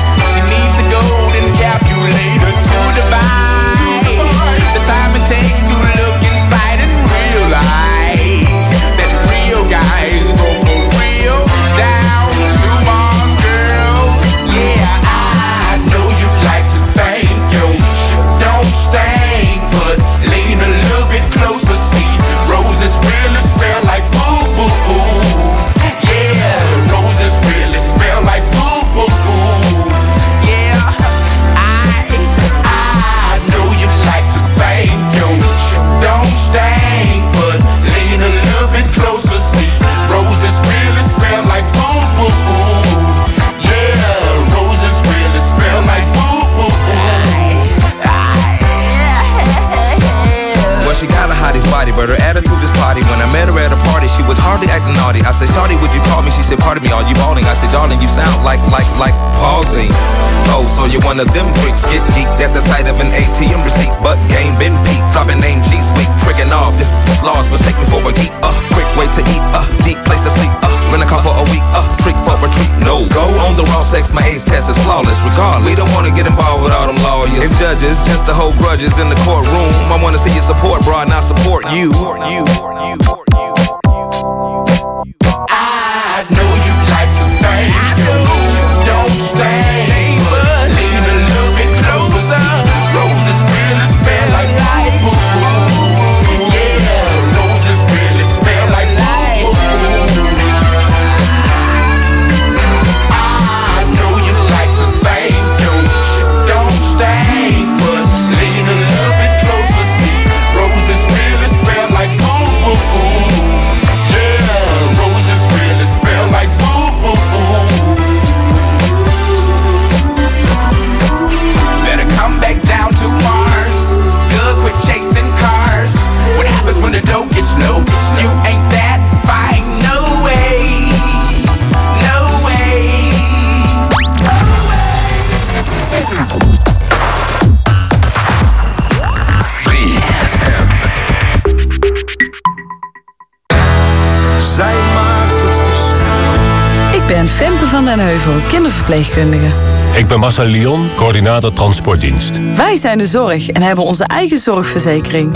Ik ben Marcel Lyon, coördinator transportdienst. Wij zijn de zorg en hebben onze eigen zorgverzekering.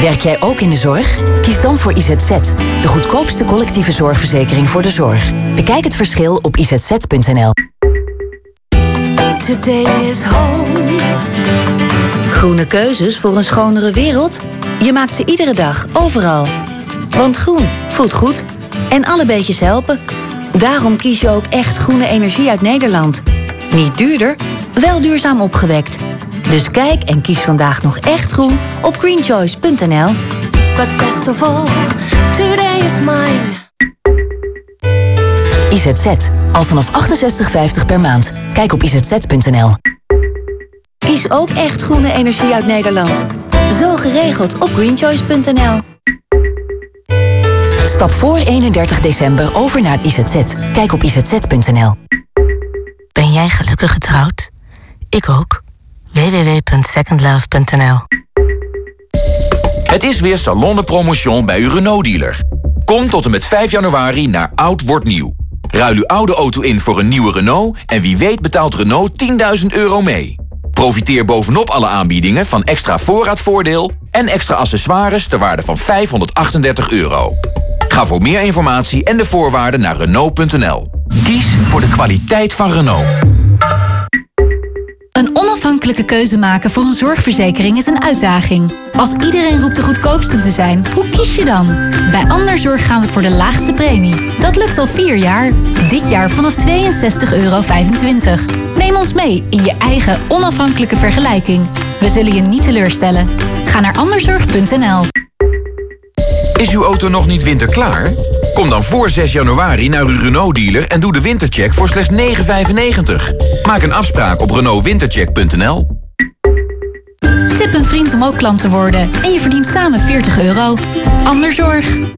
Werk jij ook in de zorg? Kies dan voor IZZ, de goedkoopste collectieve zorgverzekering voor de zorg. Bekijk het verschil op izz.nl. Groene keuzes voor een schonere wereld? Je maakt ze iedere dag, overal. Want groen voelt goed en alle beetjes helpen. Daarom kies je ook echt groene energie uit Nederland. Niet duurder, wel duurzaam opgewekt. Dus kijk en kies vandaag nog echt groen op greenchoice.nl. But best of all, today is mine. IZZ. Al vanaf 68,50 per maand. Kijk op izz.nl. Kies ook echt groene energie uit Nederland. Zo geregeld op greenchoice.nl. Stap voor 31 december over naar het IZZ. Kijk op izz.nl. Ben jij gelukkig getrouwd? Ik ook. www.secondlove.nl Het is weer Salon de Promotion bij uw Renault-dealer. Kom tot en met 5 januari naar Oud Wordt Nieuw. Ruil uw oude auto in voor een nieuwe Renault... en wie weet betaalt Renault 10.000 euro mee. Profiteer bovenop alle aanbiedingen van extra voorraadvoordeel... en extra accessoires ter waarde van 538 euro. Ga voor meer informatie en de voorwaarden naar Renault.nl. Kies voor de kwaliteit van Renault. Een onafhankelijke keuze maken voor een zorgverzekering is een uitdaging. Als iedereen roept de goedkoopste te zijn, hoe kies je dan? Bij Anderzorg gaan we voor de laagste premie. Dat lukt al vier jaar. Dit jaar vanaf 62,25 euro. Neem ons mee in je eigen onafhankelijke vergelijking. We zullen je niet teleurstellen. Ga naar anderzorg.nl. Is uw auto nog niet winterklaar? Kom dan voor 6 januari naar uw Renault-dealer en doe de wintercheck voor slechts 9,95. Maak een afspraak op renaultwintercheck.nl. Tip een vriend om ook klant te worden en je verdient samen 40 euro. Anderzorg.